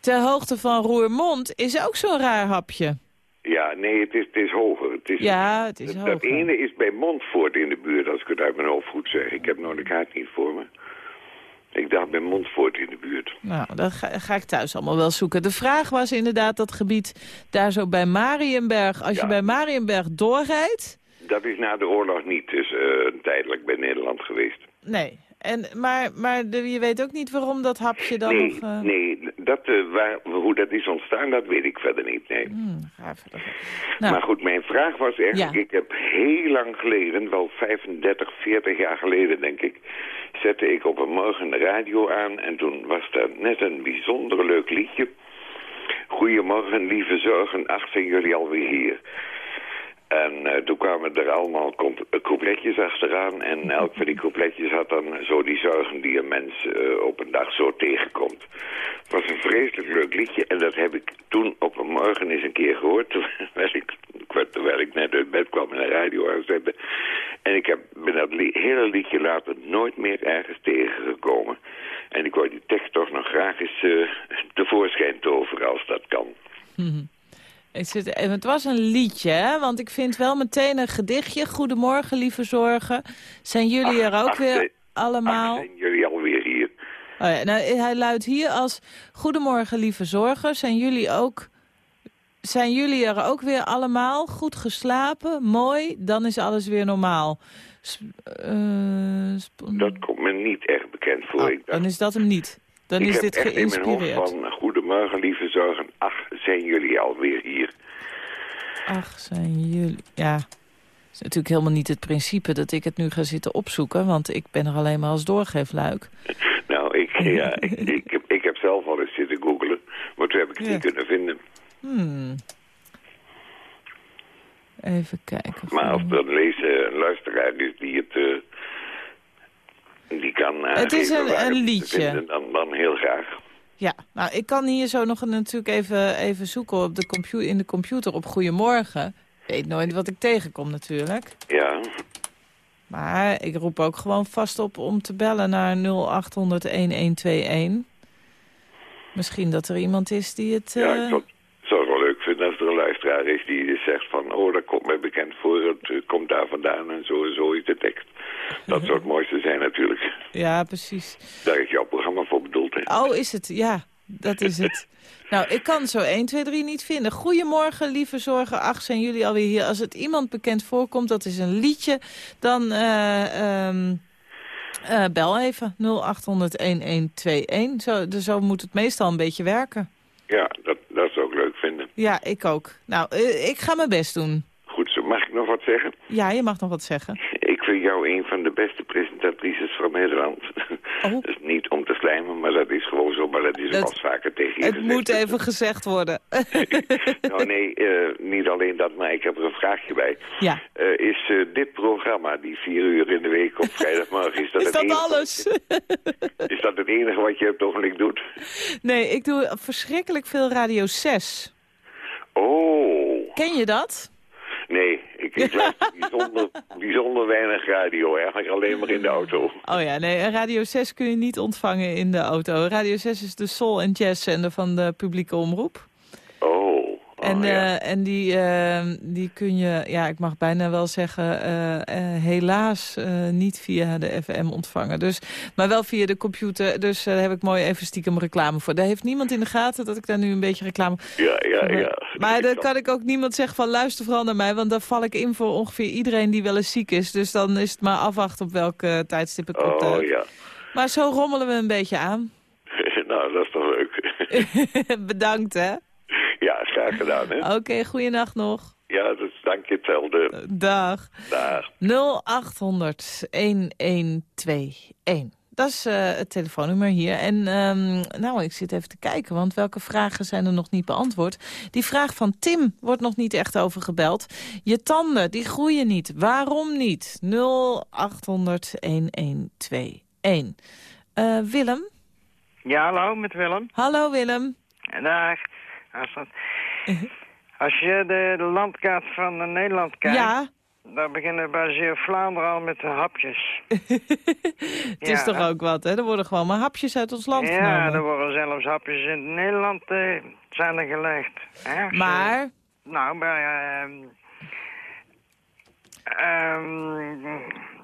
Ter hoogte van Roermond is ook zo'n raar hapje. Ja, nee, het is, het is hoger. Het is, Ja, het is dat hoger. ene is bij Montfort in de buurt, als ik het uit mijn hoofd goed zeg. Ik heb nog de kaart niet voor me. Ik dacht bij Montfort in de buurt. Nou, dat ga, ga ik thuis allemaal wel zoeken. De vraag was inderdaad dat gebied daar zo bij Marienberg. Als je bij Marienberg doorrijdt... Dat is na de oorlog niet, dus eh, tijdelijk bij Nederland geweest. Nee. En, maar maar de, je weet ook niet waarom dat hapje dan nee, nog... eh, nee dat, eh, waar, hoe dat is ontstaan, dat weet ik verder niet, nee. hmm. Nou. Maar goed, mijn vraag was eigenlijk, Ja. ik heb heel lang geleden, wel 35, 40 jaar geleden denk ik, zette ik op een morgen de radio aan en toen was daar net een bijzonder leuk liedje. Goedemorgen, lieve zorgen, ach zijn jullie alweer hier. En eh, toen kwamen er allemaal coupletjes achteraan. En elk van die coupletjes had dan zo die zorgen die een mens eh, op een dag zo tegenkomt. Het was een vreselijk leuk liedje. En dat heb ik toen op een morgen eens een keer gehoord. Terwijl ik, terwijl ik net uit bed kwam en de radio aanzette. En ik heb, ben dat hele liedje later nooit meer ergens tegengekomen. En ik wou die tekst toch nog graag eens eh, tevoorschijn toveren als dat kan. Mhm. Ik zit, en het was een liedje, hè? want ik vind wel meteen een gedichtje. Goedemorgen, lieve zorgen. Zijn jullie er ook ach, weer nee. allemaal? Zijn jullie alweer hier? Oh ja, nou, hij luidt hier als... Goedemorgen, lieve zorgen. Zijn jullie, ook, zijn jullie er ook weer allemaal? Goed geslapen? Mooi? Dan is alles weer normaal. Eh, Dat komt me niet echt bekend voor. ik dacht, dan is dat hem niet. Dan ik is heb dit echt in mijn hoofd geïnspireerd. van... Goedemorgen, lieve zorgen. Ach, zijn jullie alweer hier? Ach, zijn jullie... Ja, het is natuurlijk helemaal niet het principe dat ik het nu ga zitten opzoeken... want ik ben er alleen maar als doorgeefluik. Nou, ik, ja, ik, ik, heb, ik heb zelf al eens zitten googelen. Maar toen heb ik het Ja. niet kunnen vinden. Hmm. Even kijken. Maar als er een, lezer, een luisteraar is die het... eh, die kan eh, Het is een- een liedje. vinden, dan, dan heel graag. Ja, nou, ik kan hier zo nog natuurlijk even, even zoeken op de compu in de computer op Goedemorgen. Ik weet nooit wat ik tegenkom natuurlijk. Ja, Maar ik roep ook gewoon vast op om te bellen naar 0800-1121. Misschien dat er iemand is die het... ja ik zou, zou het wel leuk vinden als er een luisteraar is die dus zegt van... oh, dat komt mij bekend voor, het eh, komt daar vandaan en zo en zo is de tekst. Dat zou het mooiste zijn natuurlijk. Ja, precies. Daar is jouw programma voor bedoeld. Hè? Oh, is het? Ja, dat is het. nou, ik kan zo 1, 2, 3 niet vinden. Goedemorgen, lieve zorgen. Ach, zijn jullie alweer hier? Als het iemand bekend voorkomt, dat is een liedje, dan eh, ehm, eh, bel even 0800-1121. Zo, dus zo moet het meestal een beetje werken. Ja, dat, dat zou ik leuk. Ja, ik ook. Nou, eh, ik ga mijn best doen. Goed zo, mag ik nog wat zeggen? Ja, je mag nog wat zeggen. Ik vind jou een van de beste presentatrices van Nederland. Oh. dus niet om te slijmen, maar dat is gewoon zo. Maar dat is Dat- vaker tegen je Het gezegd. moet even gezegd worden. Nou nee, eh, niet alleen dat, maar ik heb er een vraagje bij. Ja. Eh, is dit programma, die vier uur in de week op vrijdagmorgen, is dat, Is het dat enige, alles? is dat het enige wat je op het ogenblik doet? Nee, ik doe verschrikkelijk veel Radio 6. Oh, Ken je dat? nee, ik, ik luister bijzonder, bijzonder weinig radio, eigenlijk alleen maar in de auto. Oh ja, nee, Radio 6 kun je niet ontvangen in de auto. Radio 6 is de soul- en jazz-zender van de publieke omroep. Oh, En, eh, en die, eh, die kun je, ja, ik mag bijna wel zeggen, eh, eh, helaas niet via de FM ontvangen. Dus, maar wel via de computer. Dus daar heb ik mooi even stiekem reclame voor. Daar heeft niemand in de gaten dat ik daar nu een beetje reclame... Ja, ja, ja. Maar dan kan ik ook niemand zeggen van luister vooral naar mij. Want dan val ik in voor ongeveer iedereen die wel eens ziek is. Dus dan is het maar afwachten op welke tijdstip ik Oh, ja. Maar zo rommelen we een beetje aan. nou, dat is toch leuk. Bedankt hè. Graag gedaan. Oké, goeienacht nog. Ja, dat is dank je hetzelfde. Dag. Dag. 0800 1121. Dat is eh, het telefoonnummer hier. En ehm, nou, ik zit even te kijken, want welke vragen zijn er nog niet beantwoord? Die vraag van Tim wordt nog niet echt over gebeld. Je tanden, die groeien niet. Waarom niet? 0800 1121. Eh, Willem? Ja, hallo, met Willem. Hallo Willem. Dag. Als, je de, de landkaart van Nederland kijkt... Ja. Dan beginnen bij Zeeuw-Vlaanderen al met de hapjes. Het is toch ook wat, hè? Er worden gewoon maar hapjes uit ons land ja, genomen. er worden zelfs hapjes in Nederland eh, zijn er gelegd. Hè, zo. Maar? Nou, bij... ehm ehm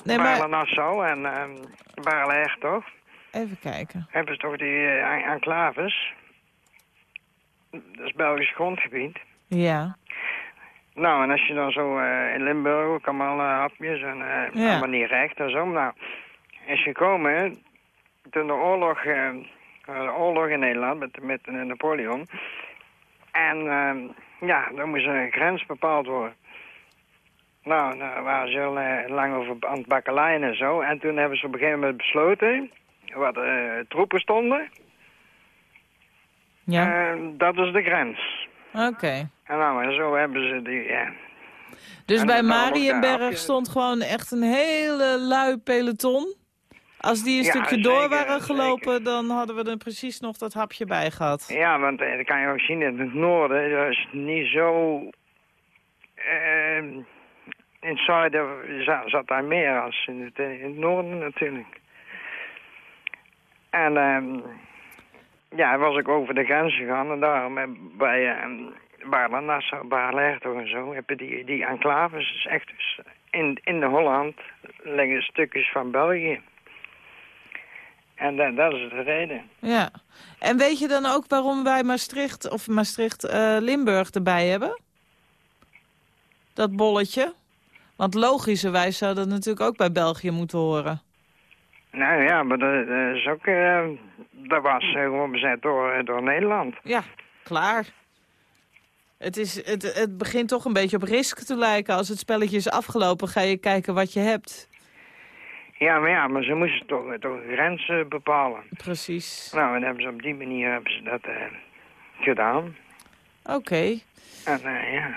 Nee, maar- Nassau en ehm bij toch? Even kijken. Hebben ze toch die en- enclaves? Dat is Belgisch grondgebied. Ja. Nou, en als je dan zo eh, in Limburg ook allemaal eh, hapjes en eh Ja. allemaal niet recht en zo. Nou, is gekomen toen de oorlog, de oorlog in Nederland met, met Napoleon. En eh, ja, dan moest een grens bepaald worden. Nou, daar waren ze heel lang over aan het bakkeleien en zo. En toen hebben ze op een gegeven moment besloten, wat troepen stonden, Ja. eh, dat is de grens. Oké. En nou, en zo hebben ze die, ja, Dus En bij dan Marienberg stond gewoon echt een hele lui peloton. Als die een Ja, stukje zeker, door waren gelopen, dan hadden we er precies nog dat hapje bij gehad. Ja, want eh, dat kan je ook zien in het noorden. Dat is niet zo... eh, in het zuiden za- zat daar meer als in het, eh, in het noorden natuurlijk. En ehm ja, was ik over de grens gegaan en daarom eh, bij uh, Baarle, Nassau, Baarle, en zo heb je die, die enclaves. Dus echt dus in, in de Holland liggen stukjes van België. En dat, dat is de reden. Ja. En weet je dan ook waarom wij Maastricht, of Maastricht-Limburg erbij hebben? Dat bolletje? Want logischerwijs zou dat natuurlijk ook bij België moeten horen. Nou ja, maar dat, dat is ook... eh, dat was eh, gewoon bezet door, eh, door Nederland. Ja, klaar. Het, is, het, het begint toch een beetje op risk te lijken. Als het spelletje is afgelopen, ga je kijken wat je hebt. Ja, maar ja, maar ze moesten toch, toch grenzen bepalen. Precies. Nou, en hebben ze op die manier hebben ze dat gedaan. Oké. En ja,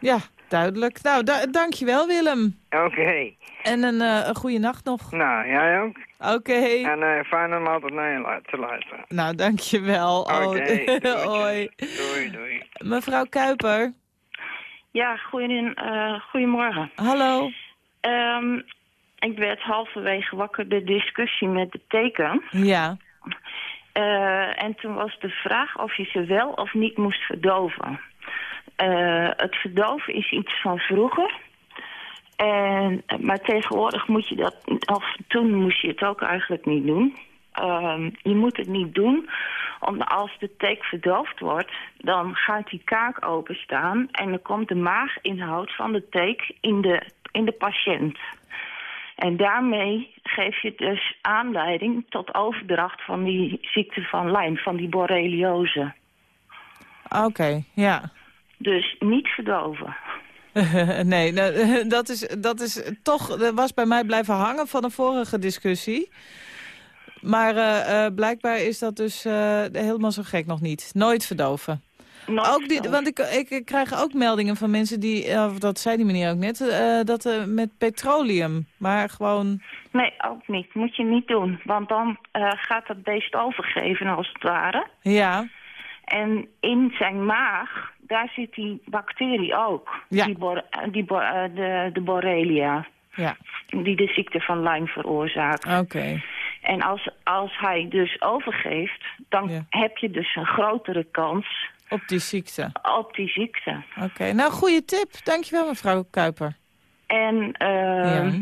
Ja, duidelijk. Nou, da dankjewel Willem. oké. En een, eh, een goede nacht nog. Nou, jij ook. Oké. En eh, fijn om altijd naar je te luisteren. Nou, dankjewel. Oké, Oh. Hoi. Doei, doei. Mevrouw Kuiper. Ja, goeien, eh, goedemorgen. Hallo. Ehm, ik werd halverwege wakker de discussie met de teken. Ja. Eh, en toen was de vraag of je ze wel of niet moest verdoven. Eh, het verdoven is iets van vroeger. En, maar tegenwoordig moet je dat, of toen moest je het ook eigenlijk niet doen. Ehm, je moet het niet doen, omdat als de teek verdoofd wordt, dan gaat die kaak openstaan en dan komt de maaginhoud van de teek in de, in de patiënt. En daarmee geef je dus aanleiding tot overdracht van die ziekte van Lyme, van die borreliose. Oké, ja. Dus niet verdoven. nee, nou, dat, is, dat is toch, dat was bij mij blijven hangen van een vorige discussie. Maar eh, eh, blijkbaar is dat dus eh, helemaal zo gek nog niet. Nooit verdoven. ook die, want ik, ik, ik krijg ook meldingen van mensen die, of dat zei die meneer ook net, dat met petroleum, maar gewoon... Nee, ook niet. Moet je niet doen. Want dan gaat het beest overgeven als het ware. Ja, En in zijn maag, daar zit die bacterie ook. Ja. Die, bor- eh, die bor- eh, de, de Borrelia. Ja. Die de ziekte van Lyme veroorzaakt. oké. En als, als hij dus overgeeft, dan heb je dus een grotere kans Op die ziekte. op die ziekte. Oké, nou goede tip. Dankjewel mevrouw Kuiper. En ehm,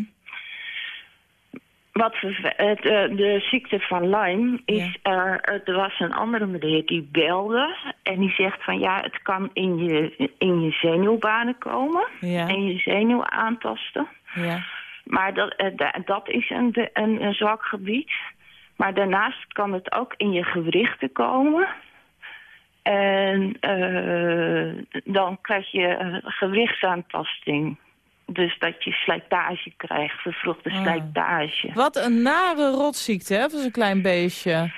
wat het, eh, de ziekte van Lyme is er, er was een andere meneer die belde en die zegt van ja, het kan in je, in je zenuwbanen komen Ja. en je zenuw aantasten. Ja. Maar dat, eh, da- dat is een, de- een, een zwak gebied. Maar daarnaast kan het ook in je gewrichten komen. En eh, dan krijg je gewichtsaantasting. Dus dat je slijtage krijgt, vervroegde Ah. slijtage. Wat een nare rotziekte, hè, voor zo'n klein beestje.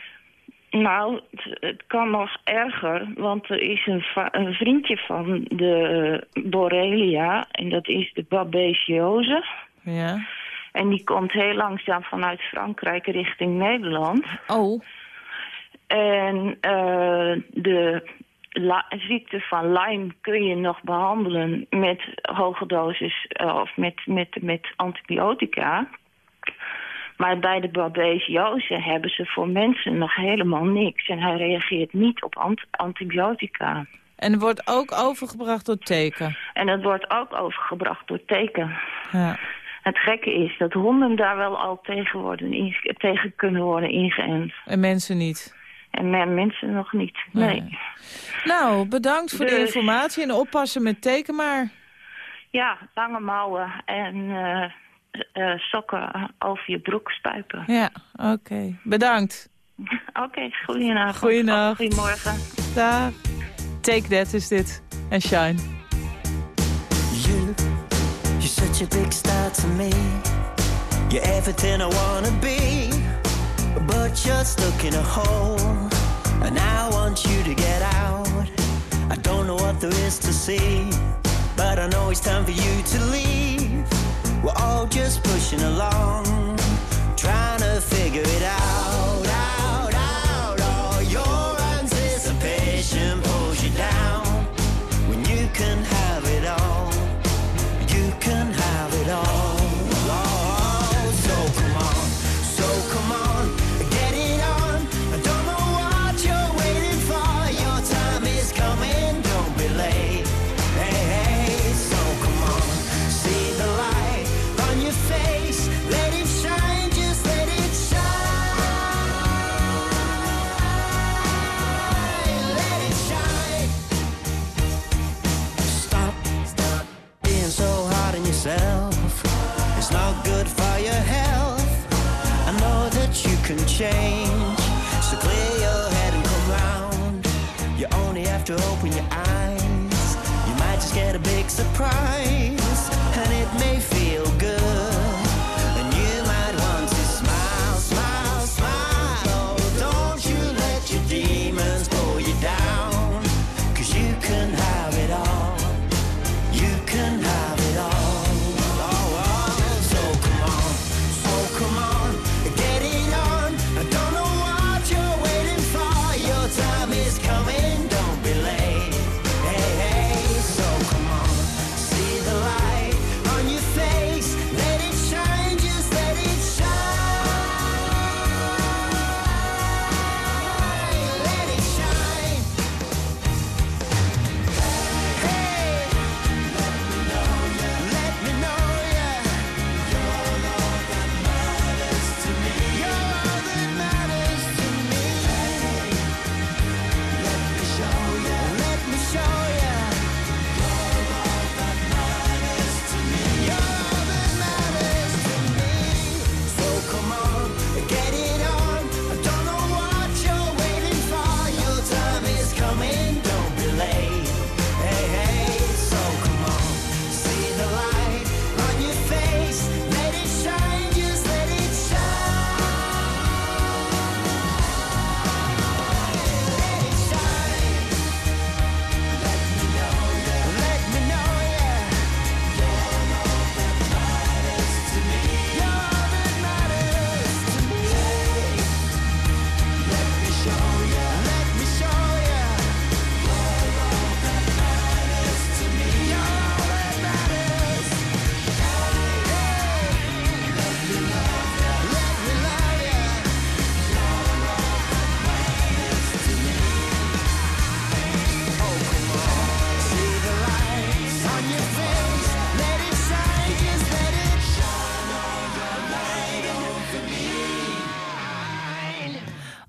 Nou, het, het kan nog erger, want er is een, een vriendje van de Borrelia... en dat is de babesiose. Ja. En die komt heel langzaam vanuit Frankrijk richting Nederland. Oh. En eh, de ziekte van Lyme kun je nog behandelen met hoge dosis eh, of met, met, met antibiotica. Maar bij de babesiose hebben ze voor mensen nog helemaal niks. En hij reageert niet op ant- antibiotica. En wordt ook overgebracht door teken. En dat wordt ook overgebracht door teken. Ja. Het gekke is dat honden daar wel al tegen, worden tegen kunnen worden ingeënt. En mensen niet. En men- mensen nog niet. Nee. Nou, bedankt voor de Dus- informatie en oppassen met teken maar. Ja, lange mouwen en eh, eh, sokken over je broek spuipen. Ja, oké. Bedankt. Oké, goedenavond. Goeienacht. Goedemorgen. Dag. Take that is dit. En Shine. You, you're such a big star to me. You're everything I wanna be, but stuck in a hole. And I want you to get out. I don't know what there is to see, but I know it's time for you to leave. We're all just pushing along, trying to figure it out, your health. I know that you can change. So clear your head and come round. You only have to open your eyes. You might just get a big surprise. And it may feel good.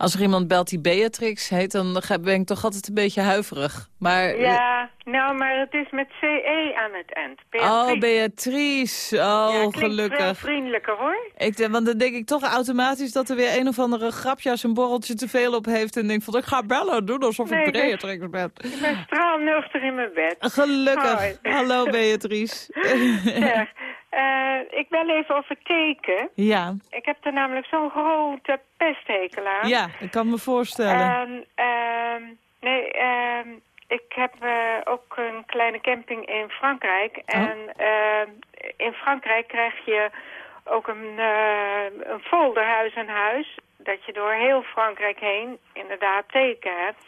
Als er iemand belt die Beatrix heet, dan ben ik toch altijd een beetje huiverig. Maar, Ja, nou, maar het is met CE aan het eind. Oh, Beatrice. Oh, Klinkt veel gelukkig. vriendelijker, hoor. Ik, want dan denk ik toch automatisch dat er weer een of andere grapje als een borreltje te veel op heeft. En denk van, ik ga bellen, doen alsof Nee, ik ben- Beatrix ben. Ik ben straalnuchter in mijn bed. Gelukkig. Hoi. Hallo Beatrice. Zeg, eh, ik bel even over teken. ja. Ik heb er namelijk zo'n grote pesthekel aan. ja, ik kan me voorstellen. En, ehm, nee, ehm, ik heb eh, ook een kleine camping in Frankrijk. En ehm, in Frankrijk krijg je ook een, eh, een folder huis aan huis. Dat je door heel Frankrijk heen inderdaad teken hebt.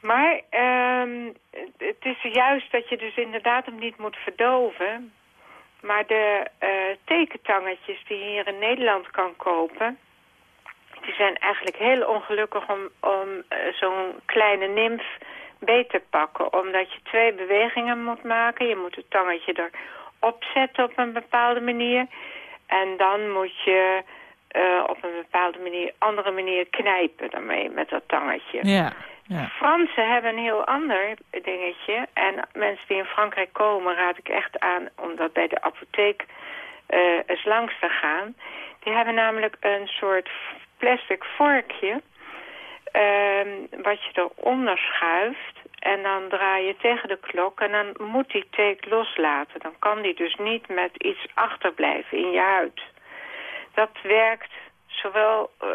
Maar ehm, het is juist dat je dus inderdaad hem niet moet verdoven. Maar de eh, tekentangetjes die je hier in Nederland kan kopen... die zijn eigenlijk heel ongelukkig om, om eh, zo'n kleine nimf beet te pakken. Omdat je twee bewegingen moet maken. Je moet het tangetje erop zetten op een bepaalde manier. En dan moet je eh, op een bepaalde manier, andere manier knijpen daarmee met dat tangetje. Ja, Fransen hebben een heel ander dingetje. En mensen die in Frankrijk komen raad ik echt aan om dat bij de apotheek eh, eens langs te gaan. Die hebben namelijk een soort plastic vorkje. ehm, wat je eronder schuift. En dan draai je tegen de klok en dan moet die teek loslaten. Dan kan die dus niet met iets achterblijven in je huid. Dat werkt zowel eh,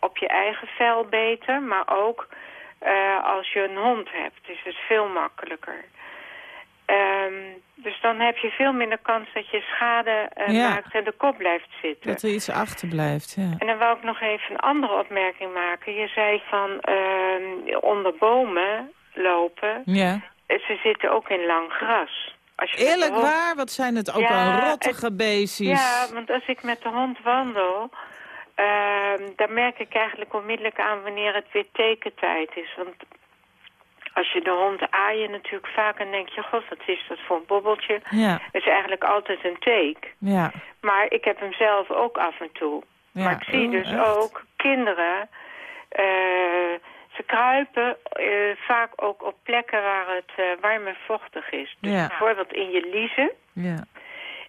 op je eigen vel beter, maar ook eh, als je een hond hebt. Is het veel makkelijker. Ehm, dus dan heb je veel minder kans dat je schade Ja. maakt en de kop blijft zitten. Dat er iets achterblijft, ja. En dan wou ik nog even een andere opmerking maken. Je zei van ehm, onder bomen lopen. Ja. Eh, Ze zitten ook in lang gras. Als je Eerlijk hond- waar, wat zijn het ook Ja, wel rottige beestjes. Ja, want als ik met de hond wandel... ehm, dan merk ik eigenlijk onmiddellijk aan wanneer het weer tekentijd is. Want als je de hond aaien natuurlijk vaak... en denk je, god, wat is dat voor een bobbeltje? Ja. Het is eigenlijk altijd een teek. Ja. Maar ik heb hem zelf ook af en toe. Ja, Maar ik zie oh, dus echt? ook kinderen... eh, ze kruipen eh, vaak ook op plekken waar het eh, warm en vochtig is. Dus bijvoorbeeld in je liezen, ja.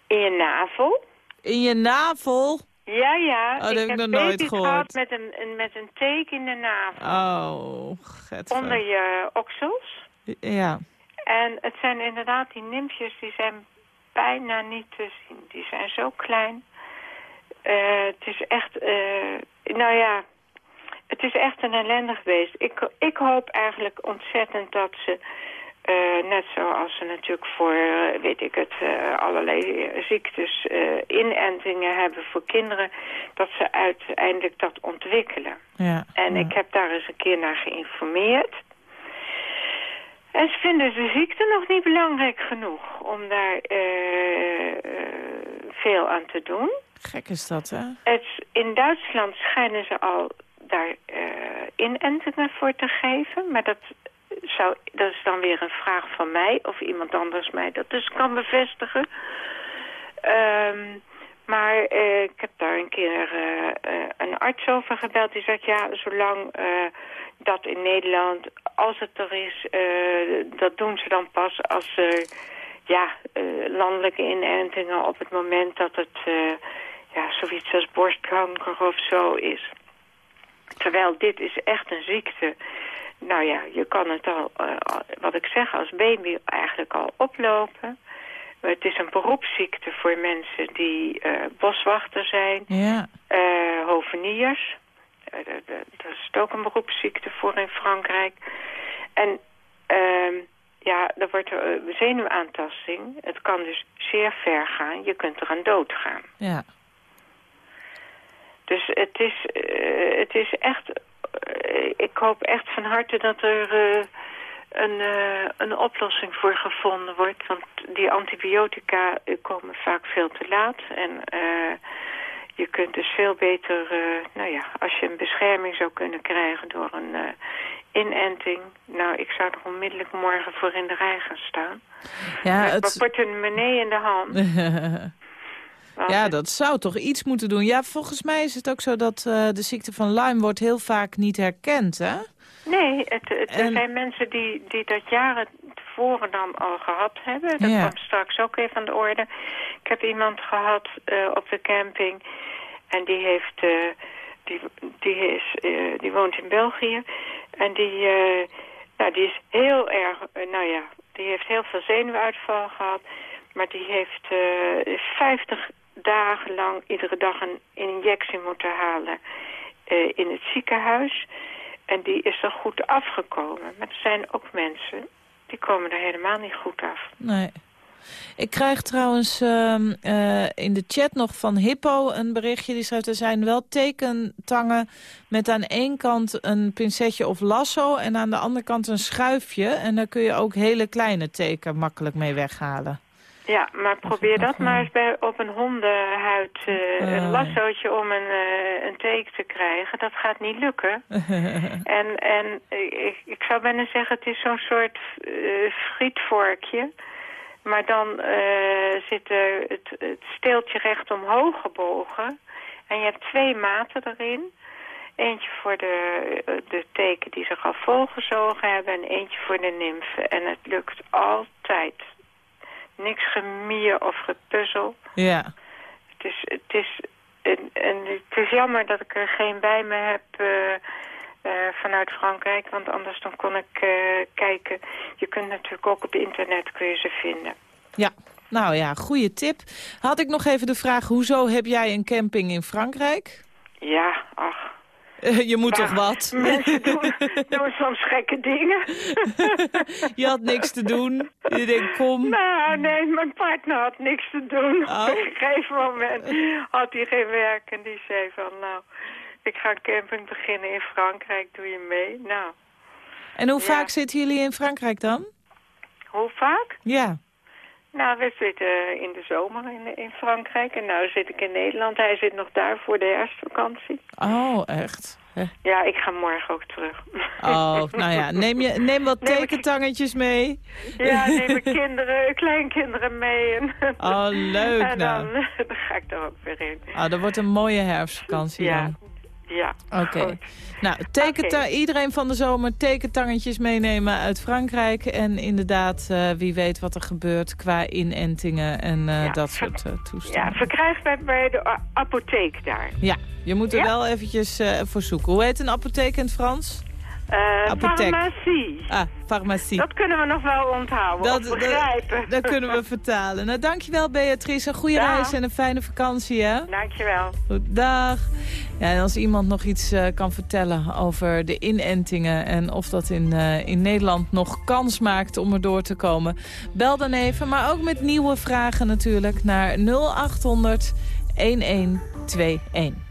in je navel. In je navel? Ja, ja. Oh, dat heb ik heb nog nooit gehoord. gehad met een, een, met een teek in de navel. Oh, getver. Onder je oksels. Ja. En het zijn inderdaad die nymfjes, die zijn bijna niet te zien. Die zijn zo klein. Eh, het is echt, eh, nou ja, het is echt een ellende geweest. Ik, ik hoop eigenlijk ontzettend dat ze, eh, net zoals ze natuurlijk voor, eh, weet ik het, eh, allerlei ziektes, inentingen hebben voor kinderen, dat ze uiteindelijk dat ontwikkelen. Ja. En ja. ik heb daar eens een keer naar geïnformeerd. En ze vinden de ziekte nog niet belangrijk genoeg om daar veel aan te doen. Gek is dat, hè? Het, in Duitsland schijnen ze al daar inentingen voor te geven. Maar dat, zou, dat is dan weer een vraag van mij of iemand anders mij dat dus kan bevestigen. Ehm, maar eh, ik heb daar een keer eh, eh, een arts over gebeld. Die zegt, ja, zolang dat in Nederland, als het er is, dat doen ze dan pas als er ja, landelijke inentingen op het moment dat het ja, zoiets als borstkanker of zo is. Terwijl dit is echt een ziekte. Nou ja, je kan het al, eh, wat ik zeg, als baby eigenlijk al oplopen. Het is een beroepsziekte voor mensen die eh, boswachter zijn, Ja. eh, hoveniers. Dat- is ook een beroepsziekte voor in Frankrijk. En ehm, ja, er wordt zenuwaantasting. Het kan dus zeer ver gaan. Je kunt eraan doodgaan. Ja. Dus het is, het is echt... ik hoop echt van harte dat er eh, een, eh, een oplossing voor gevonden wordt. Want die antibiotica eh, komen vaak veel te laat. En eh, je kunt dus veel beter... eh, nou ja, als je een bescherming zou kunnen krijgen door een inenting... Nou, ik zou er onmiddellijk morgen voor in de rij gaan staan. Ja, Met het... mijn portemonnee in de hand. Ja, dat zou toch iets moeten doen. Ja, volgens mij is het ook zo dat eh, de ziekte van Lyme wordt heel vaak niet herkend, hè? Nee, het, het, er zijn mensen die, die dat jaren tevoren dan al gehad hebben. Dat Ja. kwam straks ook even aan de orde. Ik heb iemand gehad eh, op de camping en die heeft... eh, die, die, is, die woont in België en die, nou, die is heel erg... nou ja, die heeft heel veel zenuwuitval gehad. Maar die heeft eh 50 dagen lang iedere dag een injectie moeten halen eh, in het ziekenhuis. En die is er goed afgekomen. Maar er zijn ook mensen die komen er helemaal niet goed af. Nee. Ik krijg trouwens ehm, eh, in de chat nog van Hippo een berichtje. Die schrijft, er zijn wel tekentangen met aan één kant een pincetje of lasso... en aan de andere kant een schuifje. En daar kun je ook hele kleine teken makkelijk mee weghalen. Ja, maar probeer dat maar eens bij, op een hondenhuid eh, een Eh. lassootje om een, eh, een teek te krijgen. Dat gaat niet lukken. En, en ik, ik zou bijna zeggen, het is zo'n soort eh, frietvorkje. Maar dan eh, zit er het, het steeltje recht omhoog gebogen. En je hebt twee maten erin. Eentje voor de, eh, de teken die zich al volgezogen hebben en eentje voor de nymfen. En het lukt altijd. Niks gemier of gepuzzel. ja. Het is, het is, en, en het is jammer dat ik er geen bij me heb eh, eh, vanuit Frankrijk. Want anders dan kon ik eh, kijken. Je kunt natuurlijk ook op internet kun je ze vinden. Ja, nou ja, goede tip. Had ik nog even de vraag, hoezo heb jij een camping in Frankrijk? Ja, ach. Je moet Maar toch wat? Mensen doen, doen soms gekke dingen. je had niks te doen. Je denkt, kom. Nou, nee, mijn partner had niks te doen. Oh. Op een gegeven moment had hij geen werk en die zei van, nou, ik ga een camping beginnen in Frankrijk, doe je mee? Nou, En hoe Ja. vaak zitten jullie in Frankrijk dan? hoe vaak? Ja. Nou, we zitten in de zomer in, in Frankrijk en nu zit ik in Nederland. Hij zit nog daar voor de herfstvakantie. Oh, echt? Ja, ik ga morgen ook terug. Oh, nou ja, neem, je, neem wat tekentangetjes mee. Ja, neem ik kinderen, kleinkinderen mee. En, Oh, leuk en dan, nou. dan ga ik er ook weer in. Ah, dat wordt een mooie herfstvakantie Ja, dan. Ja. Oké. goed. Nou, tekenta- iedereen van de zomer tekentangetjes meenemen uit Frankrijk. En inderdaad, eh, wie weet wat er gebeurt qua inentingen en eh, Ja, dat soort Ja, toestanden. verkrijgbaar bij de apotheek daar. Ja, je moet er Ja? wel eventjes voor zoeken. Hoe heet een apotheek in het Frans? Apotheek. farmacie. Ah, farmacie. Dat kunnen we nog wel onthouden Dat- begrijpen. Dat kunnen we vertalen. Nou, dankjewel Beatrice. Een goede reis en een fijne vakantie, hè? Dankjewel. Goed, dag. Ja, en als iemand nog iets eh, kan vertellen over de inentingen... en of dat in, eh, in Nederland nog kans maakt om er door te komen... bel dan even, maar ook met nieuwe vragen natuurlijk... naar 0800 1121.